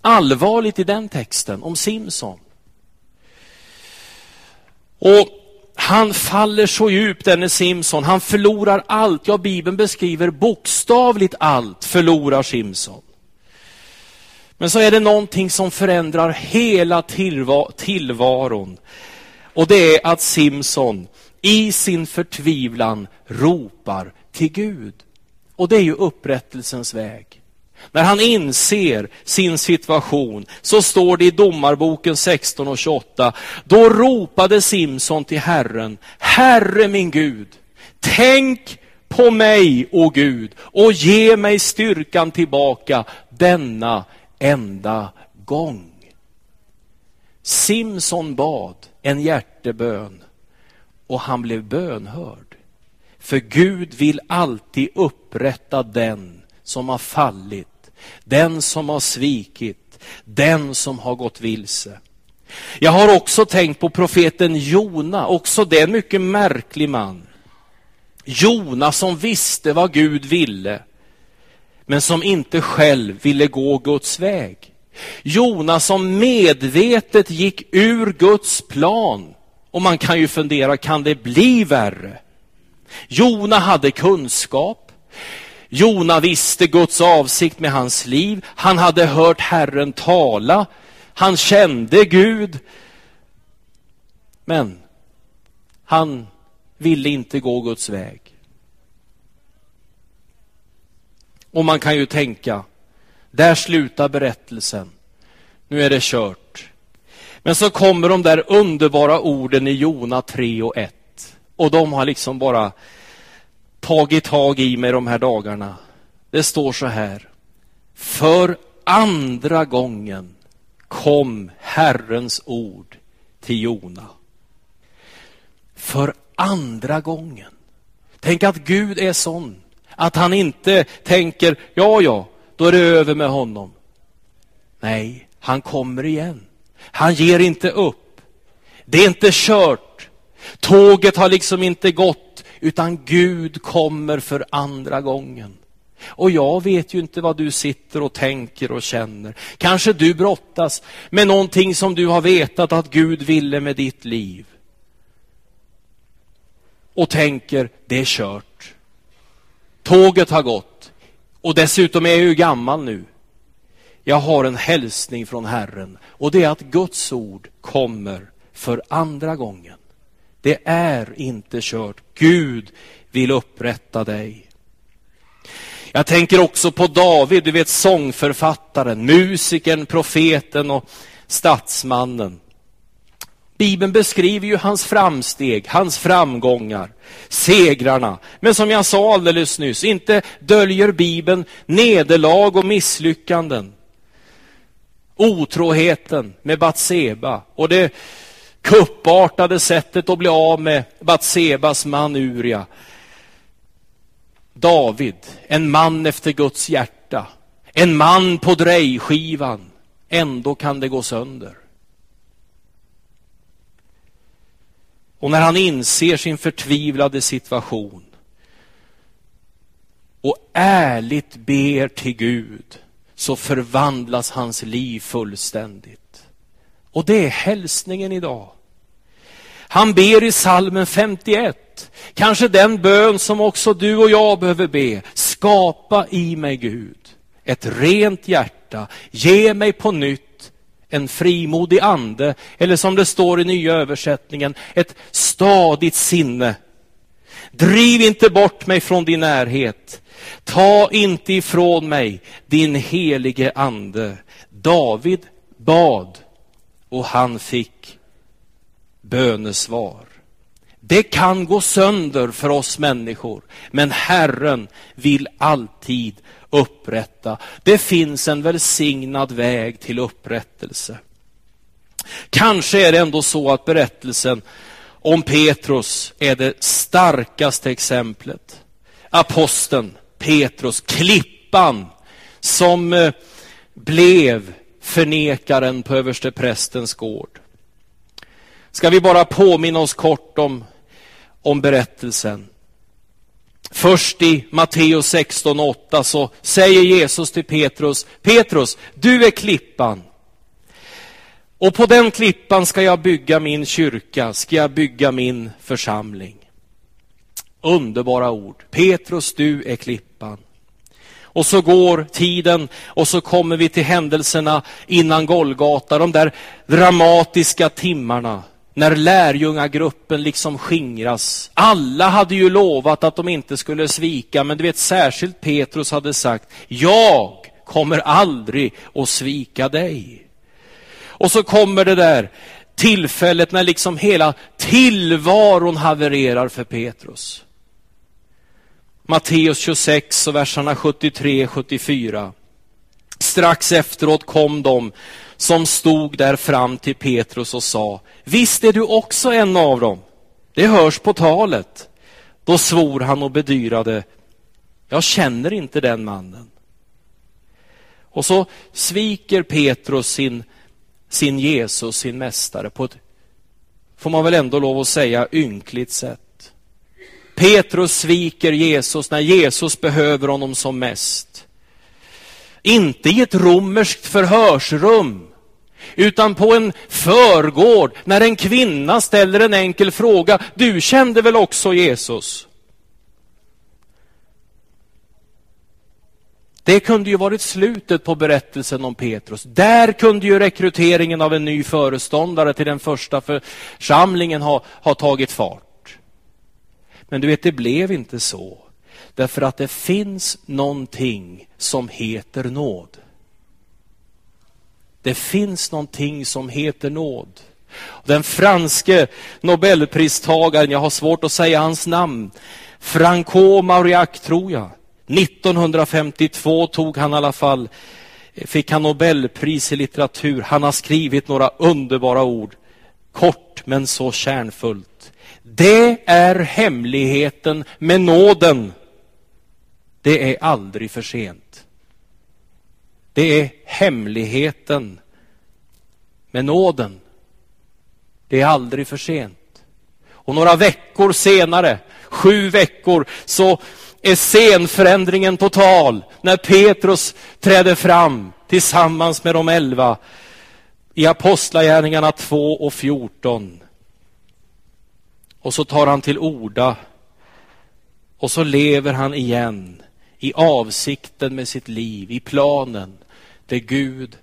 allvarligt i den texten om Simson. Och han faller så djupt, denne Simson. Han förlorar allt. Ja, Bibeln beskriver bokstavligt allt förlorar Simson. Men så är det någonting som förändrar hela tillva tillvaron. Och det är att Simson i sin förtvivlan ropar till Gud. Och det är ju upprättelsens väg. När han inser sin situation så står det i Domarboken 16 och 28. Då ropade Simson till Herren, Herre min Gud, tänk på mig, o Gud, och ge mig styrkan tillbaka denna enda gång. Simson bad en hjärtebön och han blev bönhörd. För Gud vill alltid upprätta den som har fallit, den som har svikit, den som har gått vilse. Jag har också tänkt på profeten Jona, också det en mycket märklig man. Jona som visste vad Gud ville, men som inte själv ville gå Guds väg. Jona som medvetet gick ur Guds plan. Och man kan ju fundera, kan det bli värre? Jona hade kunskap. Jona visste Guds avsikt med hans liv. Han hade hört Herren tala. Han kände Gud. Men han ville inte gå Guds väg. Och man kan ju tänka, där slutar berättelsen. Nu är det kört. Men så kommer de där underbara orden i Jona 3 och 1. Och de har liksom bara tagit tag i mig de här dagarna. Det står så här. För andra gången kom Herrens ord till Jona. För andra gången. Tänk att Gud är sån att han inte tänker, ja, ja, då är det över med honom. Nej, han kommer igen. Han ger inte upp. Det är inte kört. Tåget har liksom inte gått, utan Gud kommer för andra gången. Och jag vet ju inte vad du sitter och tänker och känner. Kanske du brottas med någonting som du har vetat att Gud ville med ditt liv. Och tänker, det är kört. Tåget har gått. Och dessutom är jag ju gammal nu. Jag har en hälsning från Herren och det är att Guds ord kommer för andra gången. Det är inte kört. Gud vill upprätta dig. Jag tänker också på David, du vet sångförfattaren, musikern, profeten och statsmannen. Bibeln beskriver ju hans framsteg, hans framgångar, segrarna. Men som jag sa alldeles nyss, inte döljer Bibeln nederlag och misslyckanden. Otroheten med Batseba och det kuppartade sättet att bli av med Batsebas man Uria. David, en man efter Guds hjärta, en man på drejskivan. Ändå kan det gå sönder. Och när han inser sin förtvivlade situation och ärligt ber till Gud så förvandlas hans liv fullständigt. Och det är hälsningen idag. Han ber i salmen 51, kanske den bön som också du och jag behöver be. Skapa i mig Gud ett rent hjärta, ge mig på nytt en frimodig ande, eller som det står i nya översättningen, ett stadigt sinne. Driv inte bort mig från din närhet. Ta inte ifrån mig din helige ande. David bad och han fick bönesvar. Det kan gå sönder för oss människor, men Herren vill alltid upprätta. Det finns en välsignad väg till upprättelse. Kanske är det ändå så att berättelsen om Petrus är det starkaste exemplet. Aposteln Petrus, klippan som eh, blev förnekaren på översteprästens gård. Ska vi bara påminna oss kort om, om berättelsen. Först i Matteus 16.8 så säger Jesus till Petrus, Petrus, du är klippan. Och på den klippan ska jag bygga min kyrka, ska jag bygga min församling. Underbara ord. Petrus, du är klippan. Och så går tiden och så kommer vi till händelserna innan Golgata, de där dramatiska timmarna när lärjungagruppen liksom skingras. Alla hade ju lovat att de inte skulle svika, men du vet särskilt Petrus hade sagt, jag kommer aldrig att svika dig. Och så kommer det där tillfället när liksom hela tillvaron havererar för Petrus. Matteus 26 och verserna 73-74. Strax efteråt kom de som stod där fram till Petrus och sa, visst är du också en av dem. Det hörs på talet. Då svor han och bedyrade, jag känner inte den mannen. Och så sviker Petrus sin, sin Jesus, sin mästare, på ett, får man väl ändå lov att säga, ynkligt sätt. Petrus sviker Jesus när Jesus behöver honom som mest. Inte i ett romerskt förhörsrum, utan på en förgård när en kvinna ställer en enkel fråga. Du kände väl också Jesus? Det kunde ju varit slutet på berättelsen om Petrus. Där kunde ju rekryteringen av en ny föreståndare till den första församlingen ha, ha tagit fart. Men du vet, det blev inte så. Därför att det finns någonting som heter nåd. Det finns någonting som heter nåd. Den franske nobelpristagaren, jag har svårt att säga hans namn, Franco Mauriac tror jag. 1952 tog han i alla fall, fick han Nobelpris i litteratur. Han har skrivit några underbara ord, kort men så kärnfullt. Det är hemligheten med nåden. Det är aldrig för sent. Det är hemligheten med nåden. Det är aldrig för sent. Och några veckor senare, sju veckor, så är scenförändringen total när Petrus träder fram tillsammans med de elva i Apostlagärningarna 2 och 14. Och så tar han till orda och så lever han igen i avsikten med sitt liv, i planen, det Gud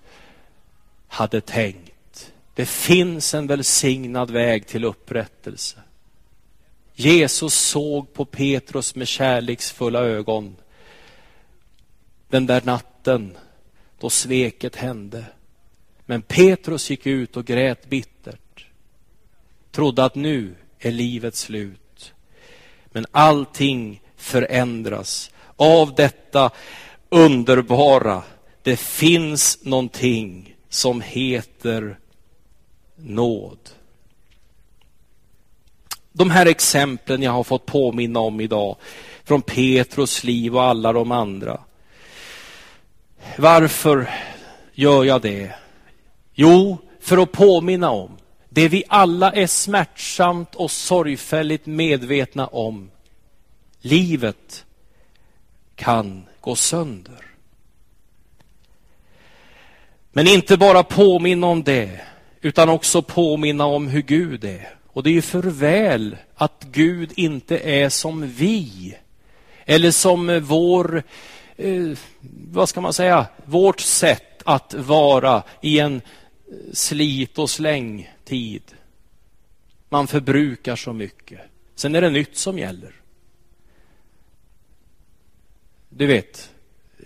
hade tänkt. Det finns en välsignad väg till upprättelse. Jesus såg på Petrus med kärleksfulla ögon den där natten då sveket hände. Men Petrus gick ut och grät bittert. Trodde att nu är livet slut. Men allting förändras av detta underbara. Det finns någonting som heter nåd. De här exemplen jag har fått påminna om idag från Petrus liv och alla de andra. Varför gör jag det? Jo, för att påminna om det vi alla är smärtsamt och sorgfälligt medvetna om. Livet kan gå sönder. Men inte bara påminna om det, utan också påminna om hur Gud är. Och det är ju för väl att Gud inte är som vi. Eller som vår, eh, vad ska man säga, vårt sätt att vara i en slit och släng-tid. Man förbrukar så mycket. Sen är det nytt som gäller. Du vet,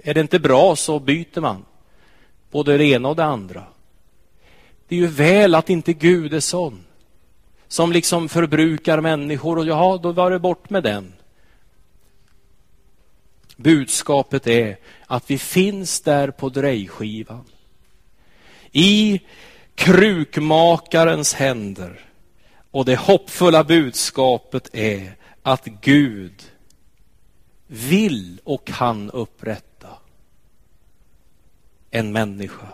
är det inte bra så byter man. Både det ena och det andra. Det är ju väl att inte Gud är sån som liksom förbrukar människor och jaha, då var det bort med den. Budskapet är att vi finns där på drejskivan. I krukmakarens händer. Och det hoppfulla budskapet är att Gud vill och kan upprätta en människa.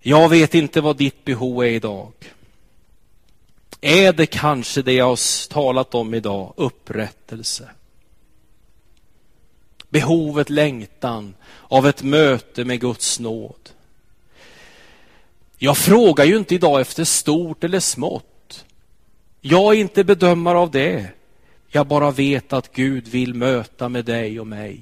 Jag vet inte vad ditt behov är idag. Är det kanske det jag har talat om idag, upprättelse? Behovet, längtan av ett möte med Guds nåd. Jag frågar ju inte idag efter stort eller smått. Jag är inte bedömare av det. Jag bara vet att Gud vill möta med dig och mig.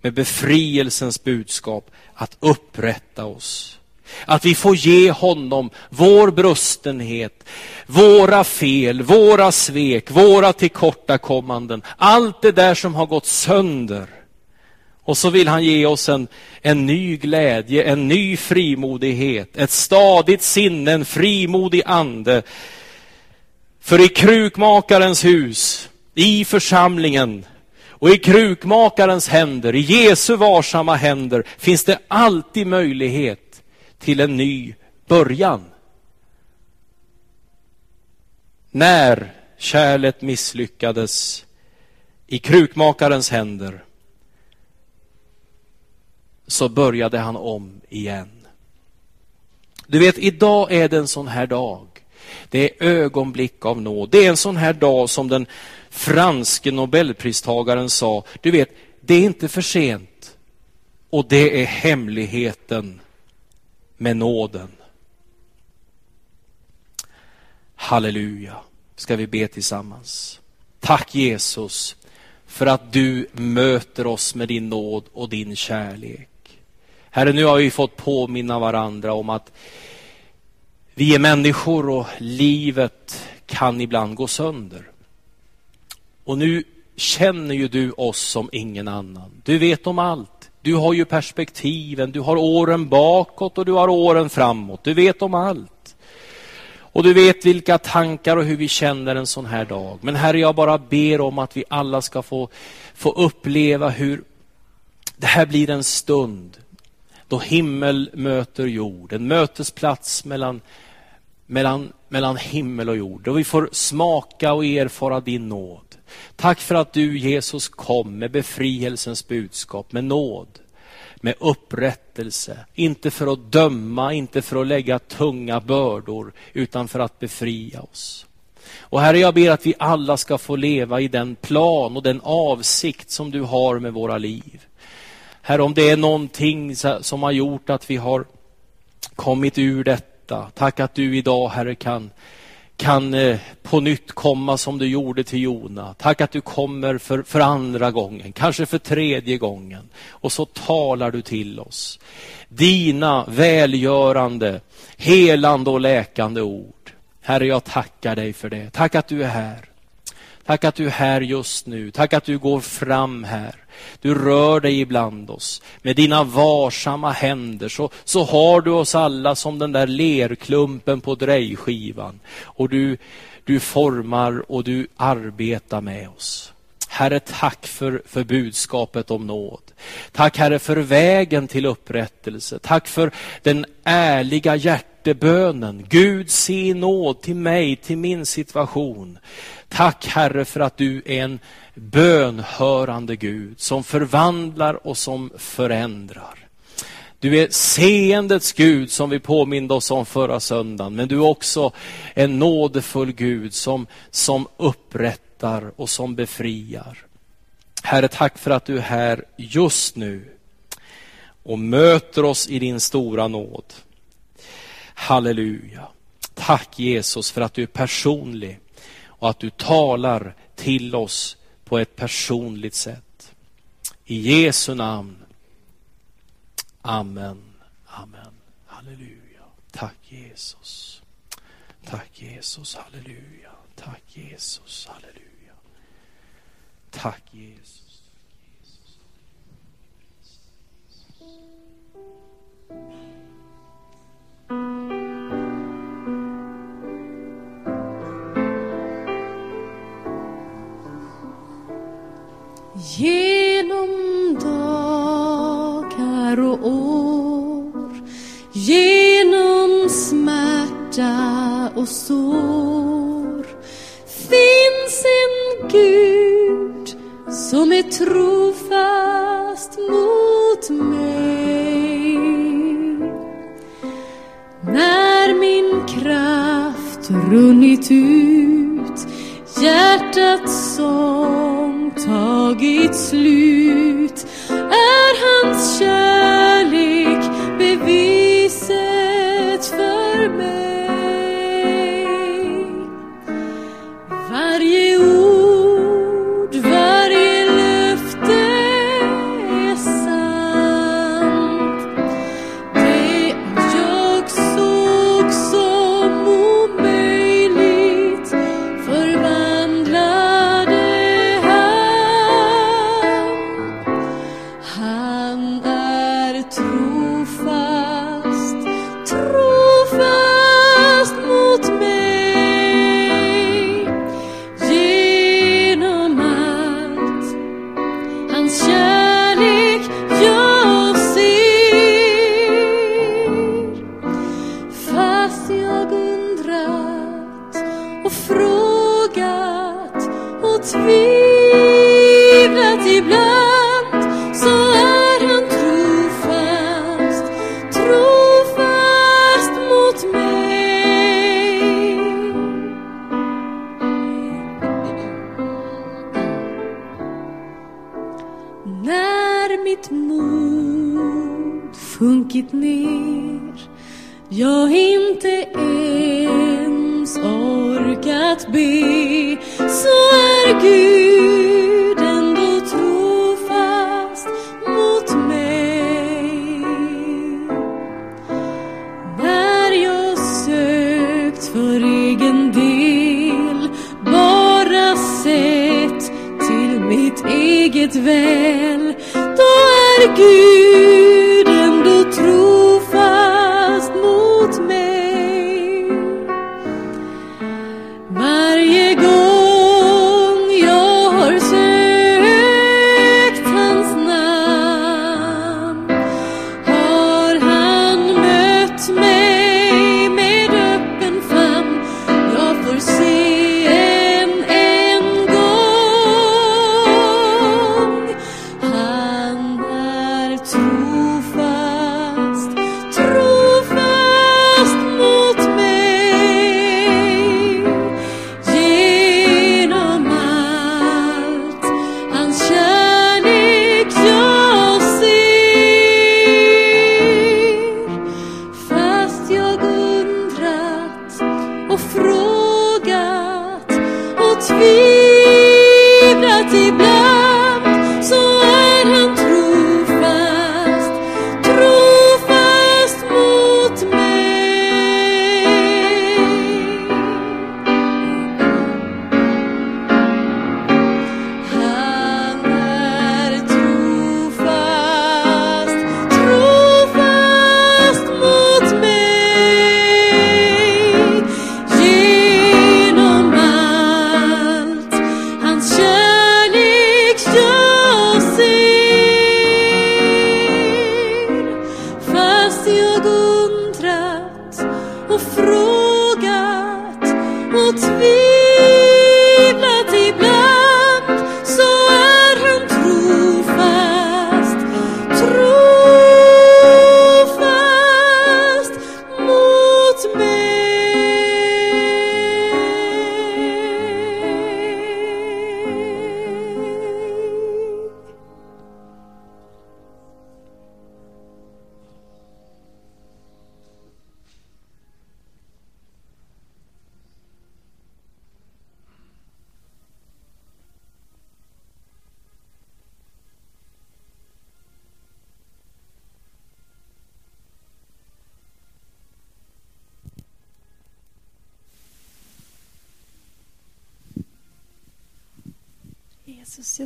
Med befrielsens budskap att upprätta oss. Att vi får ge honom vår brustenhet, våra fel, våra svek, våra tillkortakommanden. Allt det där som har gått sönder. Och så vill han ge oss en, en ny glädje, en ny frimodighet, ett stadigt sinne, en frimodig ande. För i krukmakarens hus, i församlingen och i krukmakarens händer, i Jesu varsamma händer, finns det alltid möjlighet till en ny början. När kärlet misslyckades i krukmakarens händer så började han om igen. Du vet, idag är det en sån här dag. Det är ögonblick av nåd. Det är en sån här dag som den franske nobelpristagaren sa. Du vet, det är inte för sent. Och det är hemligheten med nåden. Halleluja. Ska vi be tillsammans. Tack Jesus för att du möter oss med din nåd och din kärlek. Herre, nu har vi fått påminna varandra om att vi är människor och livet kan ibland gå sönder. Och nu känner ju du oss som ingen annan. Du vet om allt. Du har ju perspektiven, du har åren bakåt och du har åren framåt. Du vet om allt. Och du vet vilka tankar och hur vi känner en sån här dag. Men Herre, jag bara ber om att vi alla ska få, få uppleva hur det här blir en stund då himmel möter jord. En mötesplats mellan, mellan, mellan himmel och jord. Då vi får smaka och erfara din nåd. Tack för att du Jesus kom med befrielsens budskap, med nåd, med upprättelse. Inte för att döma, inte för att lägga tunga bördor, utan för att befria oss. Och Herre, jag ber att vi alla ska få leva i den plan och den avsikt som du har med våra liv. Herre, om det är någonting som har gjort att vi har kommit ur detta, tack att du idag, Herre, kan kan eh, på nytt komma som du gjorde till Jona. Tack att du kommer för, för andra gången, kanske för tredje gången. Och så talar du till oss. Dina välgörande, helande och läkande ord. Herre, jag tackar dig för det. Tack att du är här. Tack att du är här just nu. Tack att du går fram här. Du rör dig ibland oss. Med dina varsamma händer så, så har du oss alla som den där lerklumpen på drejskivan. Och du, du formar och du arbetar med oss. Herre, tack för, för budskapet om nåd. Tack Herre för vägen till upprättelse. Tack för den ärliga hjärtebönen. Gud, se nåd till mig, till min situation. Tack Herre för att du är en bönhörande Gud som förvandlar och som förändrar. Du är seendets Gud som vi påminde oss om förra söndagen, men du är också en nådefull Gud som, som upprättar och som befriar. Herre, tack för att du är här just nu och möter oss i din stora nåd. Halleluja. Tack Jesus för att du är personlig och att du talar till oss på ett personligt sätt. I Jesu namn. Amen. Amen. Halleluja. Tack Jesus. Tack Jesus. Halleluja. Tack Jesus. Halleluja. Tack Jesus. Genom dagar och år Genom smärta och sår Finns en Gud som är trofast mot mig När min kraft runnit ut hjärtats sång tagit slut är hans kärlek beviset för mig.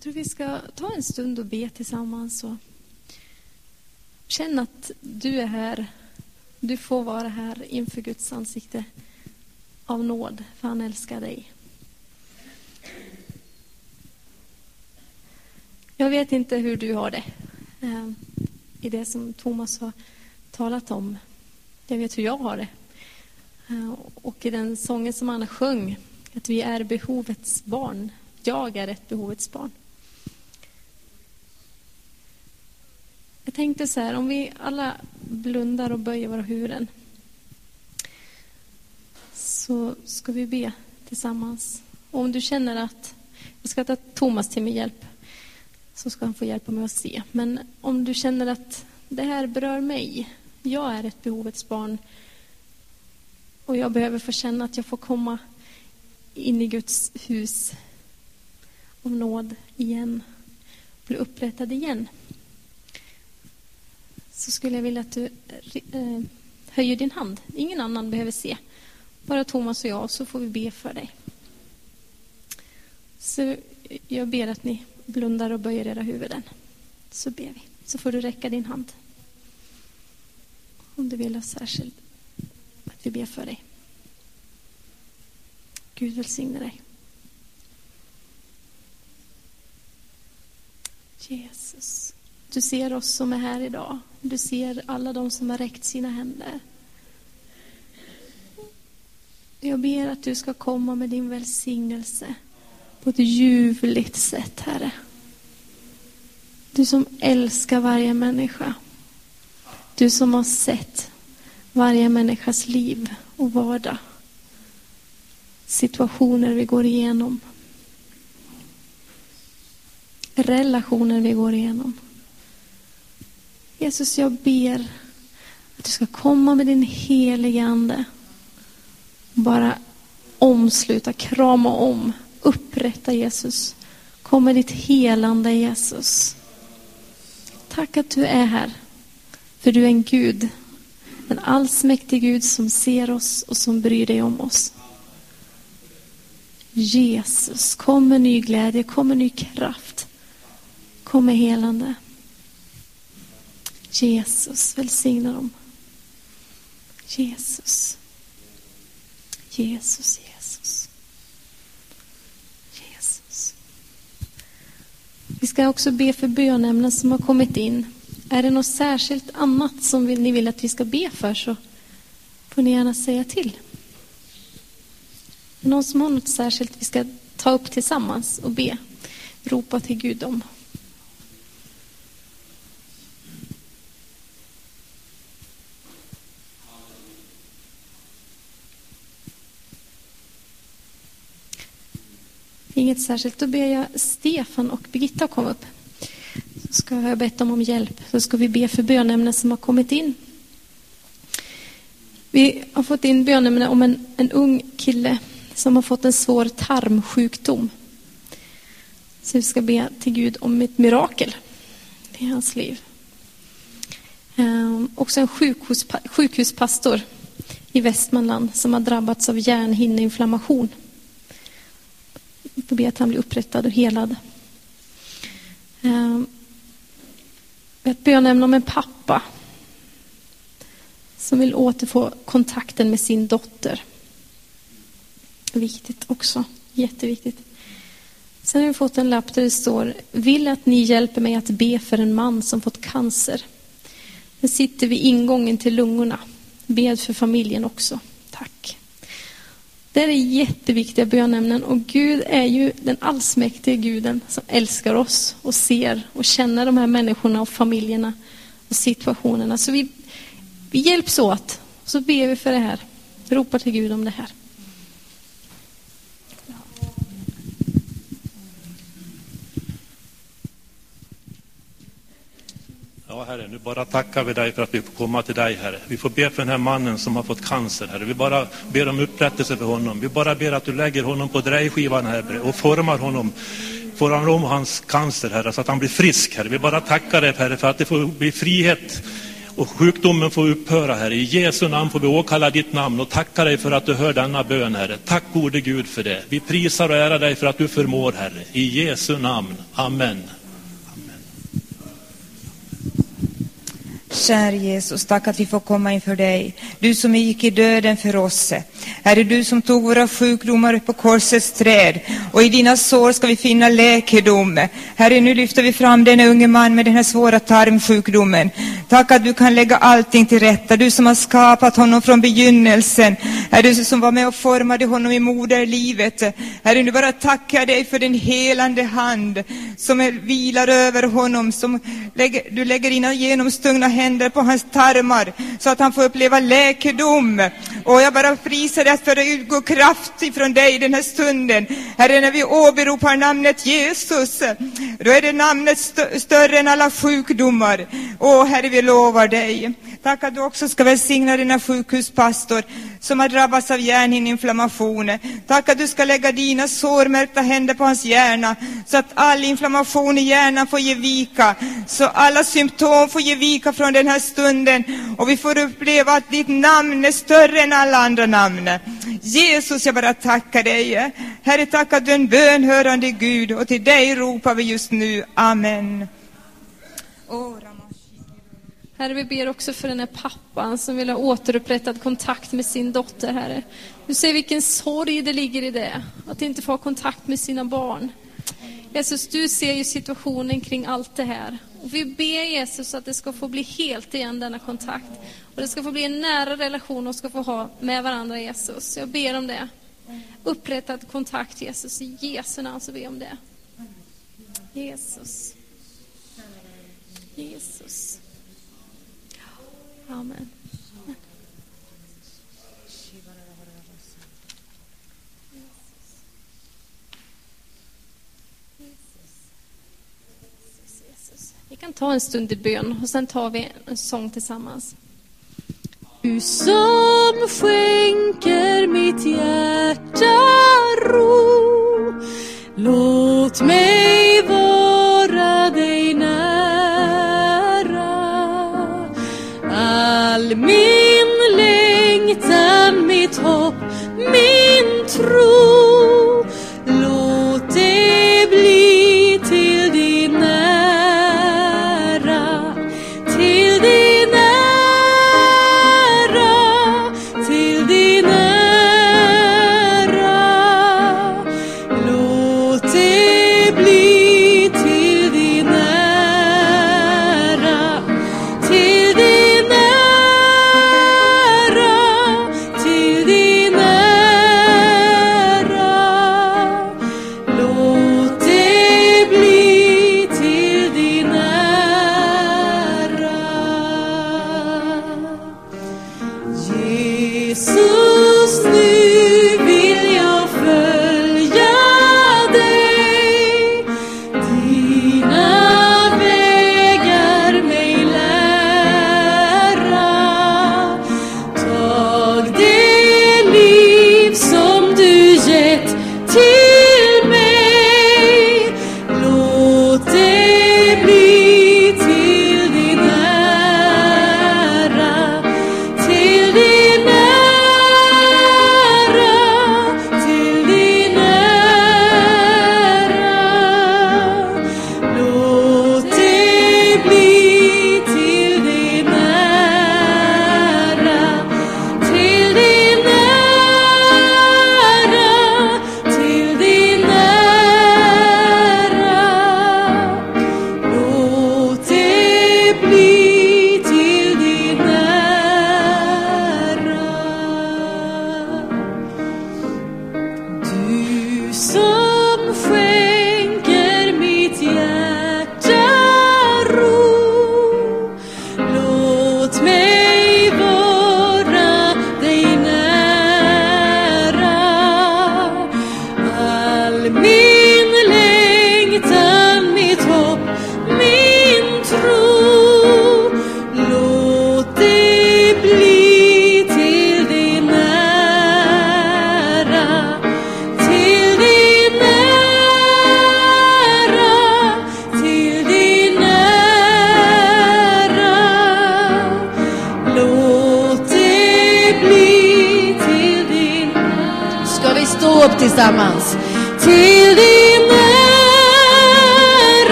Jag tror vi ska ta en stund och be tillsammans. Och känn att du är här. Du får vara här inför Guds ansikte av nåd, för han älskar dig. Jag vet inte hur du har det eh, i det som Thomas har talat om. Jag vet hur jag har det. Eh, och i den sången som han sjöng, att vi är behovets barn. Jag är ett behovets barn. Jag tänkte så här, om vi alla blundar och böjer våra huvuden så ska vi be tillsammans. Och om du känner att jag ska ta Thomas till min hjälp så ska han få hjälpa mig att se. Men om du känner att det här berör mig, jag är ett behovets barn och jag behöver få känna att jag får komma in i Guds hus av nåd igen, bli upprättad igen. Så skulle jag vilja att du eh, höjer din hand. Ingen annan behöver se. Bara Thomas och jag, så får vi be för dig. Så jag ber att ni blundar och böjer era huvuden. Så ber vi. Så får du räcka din hand. Om du vill ha särskilt att vi ber för dig. Gud välsigne dig. Jesus, du ser oss som är här idag. Du ser alla de som har räckt sina händer. Jag ber att du ska komma med din välsignelse på ett ljuvligt sätt, Herre. Du som älskar varje människa. Du som har sett varje människas liv och vardag. Situationer vi går igenom. Relationer vi går igenom. Jesus, jag ber att du ska komma med din helige Ande. Bara omsluta, krama om, upprätta Jesus. Kom med ditt helande Jesus. Tack att du är här. För du är en Gud. En allsmäktig Gud som ser oss och som bryr dig om oss. Jesus, kom med ny glädje, kom med ny kraft. Kom med helande. Jesus, välsigna dem. Jesus. Jesus, Jesus. Jesus. Vi ska också be för bönämnen som har kommit in. Är det något särskilt annat som ni vill att vi ska be för så får ni gärna säga till. Någon som har något särskilt vi ska ta upp tillsammans och be? Ropa till Gud om. Inget särskilt. Då ber jag Stefan och Birgitta komma upp. Så ska jag bett dem om hjälp. Så ska vi be för bönämnen som har kommit in. Vi har fått in bönämnen om en, en ung kille som har fått en svår tarmsjukdom. Så vi ska be till Gud om ett mirakel i hans liv. Ehm, också en sjukhus, sjukhuspastor i Västmanland som har drabbats av hjärnhinneinflammation. Vi får be att han blir upprättad och helad. Ehm, ett bönämne om en pappa som vill återfå kontakten med sin dotter. Viktigt också. Jätteviktigt. Sen har vi fått en lapp där det står Vill att ni hjälper mig att be för en man som fått cancer. Den sitter vid ingången till lungorna. Bed för familjen också. Tack. Det är jätteviktiga bönämnen och Gud är ju den allsmäktige guden som älskar oss och ser och känner de här människorna och familjerna och situationerna. Så vi, vi hjälps åt. Så ber vi för det här. Ropar till Gud om det här. Ja, Herre, nu bara tackar vi dig för att vi får komma till dig, Herre. Vi får be för den här mannen som har fått cancer, Herre. Vi bara ber om upprättelse för honom. Vi bara ber att du lägger honom på drejskivan, Herre, och formar honom formar om hans cancer, Herre, så att han blir frisk, Herre. Vi bara tackar dig, Herre, för att det får bli frihet och sjukdomen får upphöra, Herre. I Jesu namn får vi åkalla ditt namn och tacka dig för att du hör denna bön, Herre. Tack gode Gud för det. Vi prisar och ärar dig för att du förmår, Herre. I Jesu namn. Amen. Kär Jesus, tack att vi får komma inför dig. Du som gick i döden för oss. Herre, du som tog våra sjukdomar upp på korsets träd. Och i dina sår ska vi finna läkedom. Herre, nu lyfter vi fram den unge man med den här svåra tarmsjukdomen. Tack att du kan lägga allting till rätta. Du som har skapat honom från begynnelsen. Herre, du som var med och formade honom i moderlivet. Herre, nu bara tackar jag dig för din helande hand som vilar över honom. Som lägger, du lägger dina genomstungna händer händer på hans tarmar så att han får uppleva läkedom. Och jag bara prisar dig för att det utgår kraft ifrån dig den här stunden. Herre, när vi åberopar namnet Jesus, då är det namnet st större än alla sjukdomar. Åh, Herre, vi lovar dig. Tack att du också ska välsigna dina sjukhuspastor som har drabbats av hjärnhinneinflammation. Tack att du ska lägga dina sårmärkta händer på hans hjärna så att all inflammation i hjärnan får ge vika. Så alla symptom får ge vika från den här stunden och vi får uppleva att ditt namn är större än alla andra namn. Jesus, jag bara tackar dig. Herre, tack att du är en bönhörande Gud och till dig ropar vi just nu. Amen. Herre, vi ber också för den här pappan som vill ha återupprättad kontakt med sin dotter, Herre. Du ser vilken sorg det ligger i det, att inte få ha kontakt med sina barn. Jesus, du ser ju situationen kring allt det här. Och vi ber Jesus att det ska få bli helt igen, denna kontakt. Och det ska få bli en nära relation och ska få ha med varandra, Jesus. Jag ber om det. Upprättad kontakt, Jesus. I Jesu namn så ber jag om det. Jesus. Jesus. Amen. Kan ta en stund i bön och sen tar vi en sång tillsammans. Du som skänker mitt hjärta ro Låt mig vara dig nära All min längtan, mitt hopp, min tro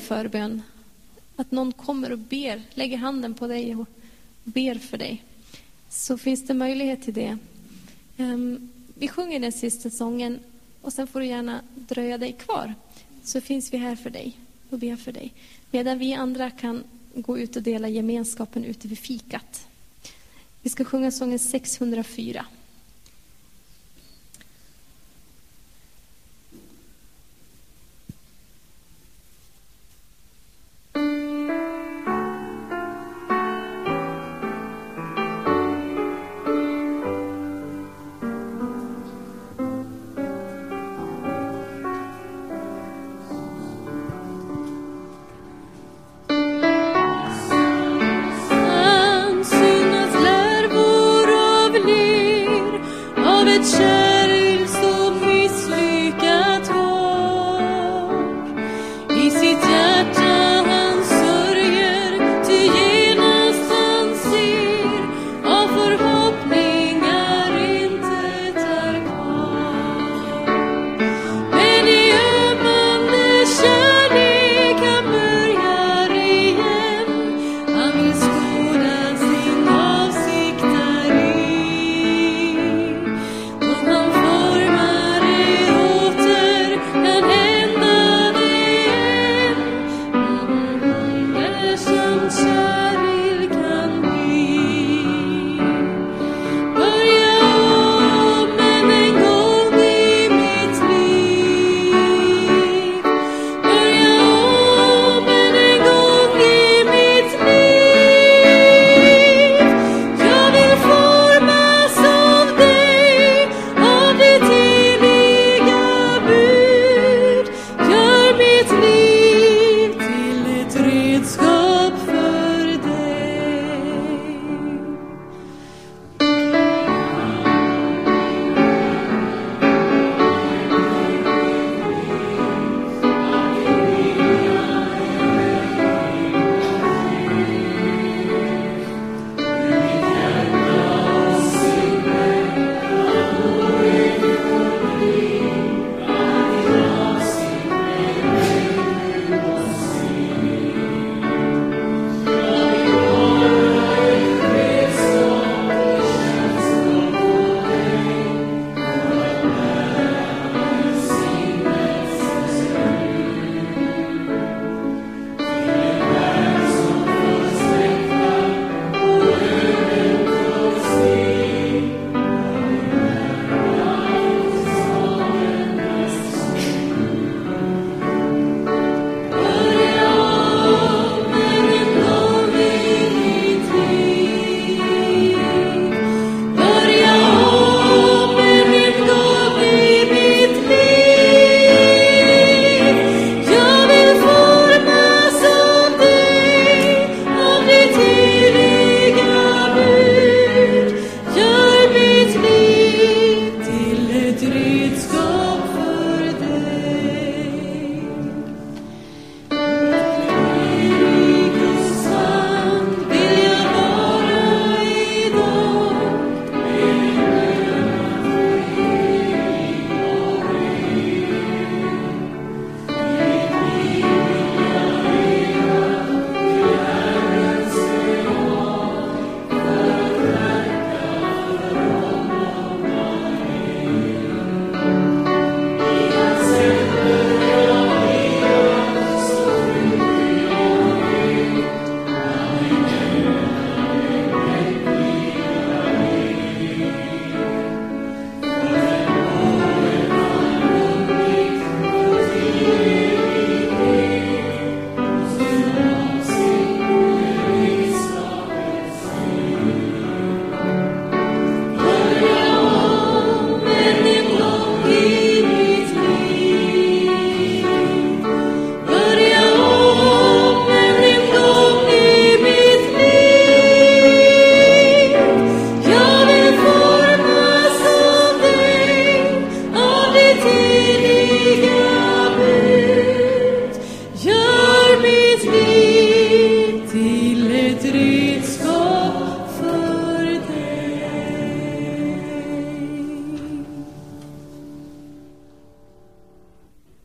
själv förbön. Att någon kommer och ber, lägger handen på dig och ber för dig. Så finns det möjlighet till det. Ehm, vi sjunger den sista sången och sen får du gärna dröja dig kvar. Så finns vi här för dig och ber för dig. Medan vi andra kan gå ut och dela gemenskapen ute vid fikat. Vi ska sjunga sången 604.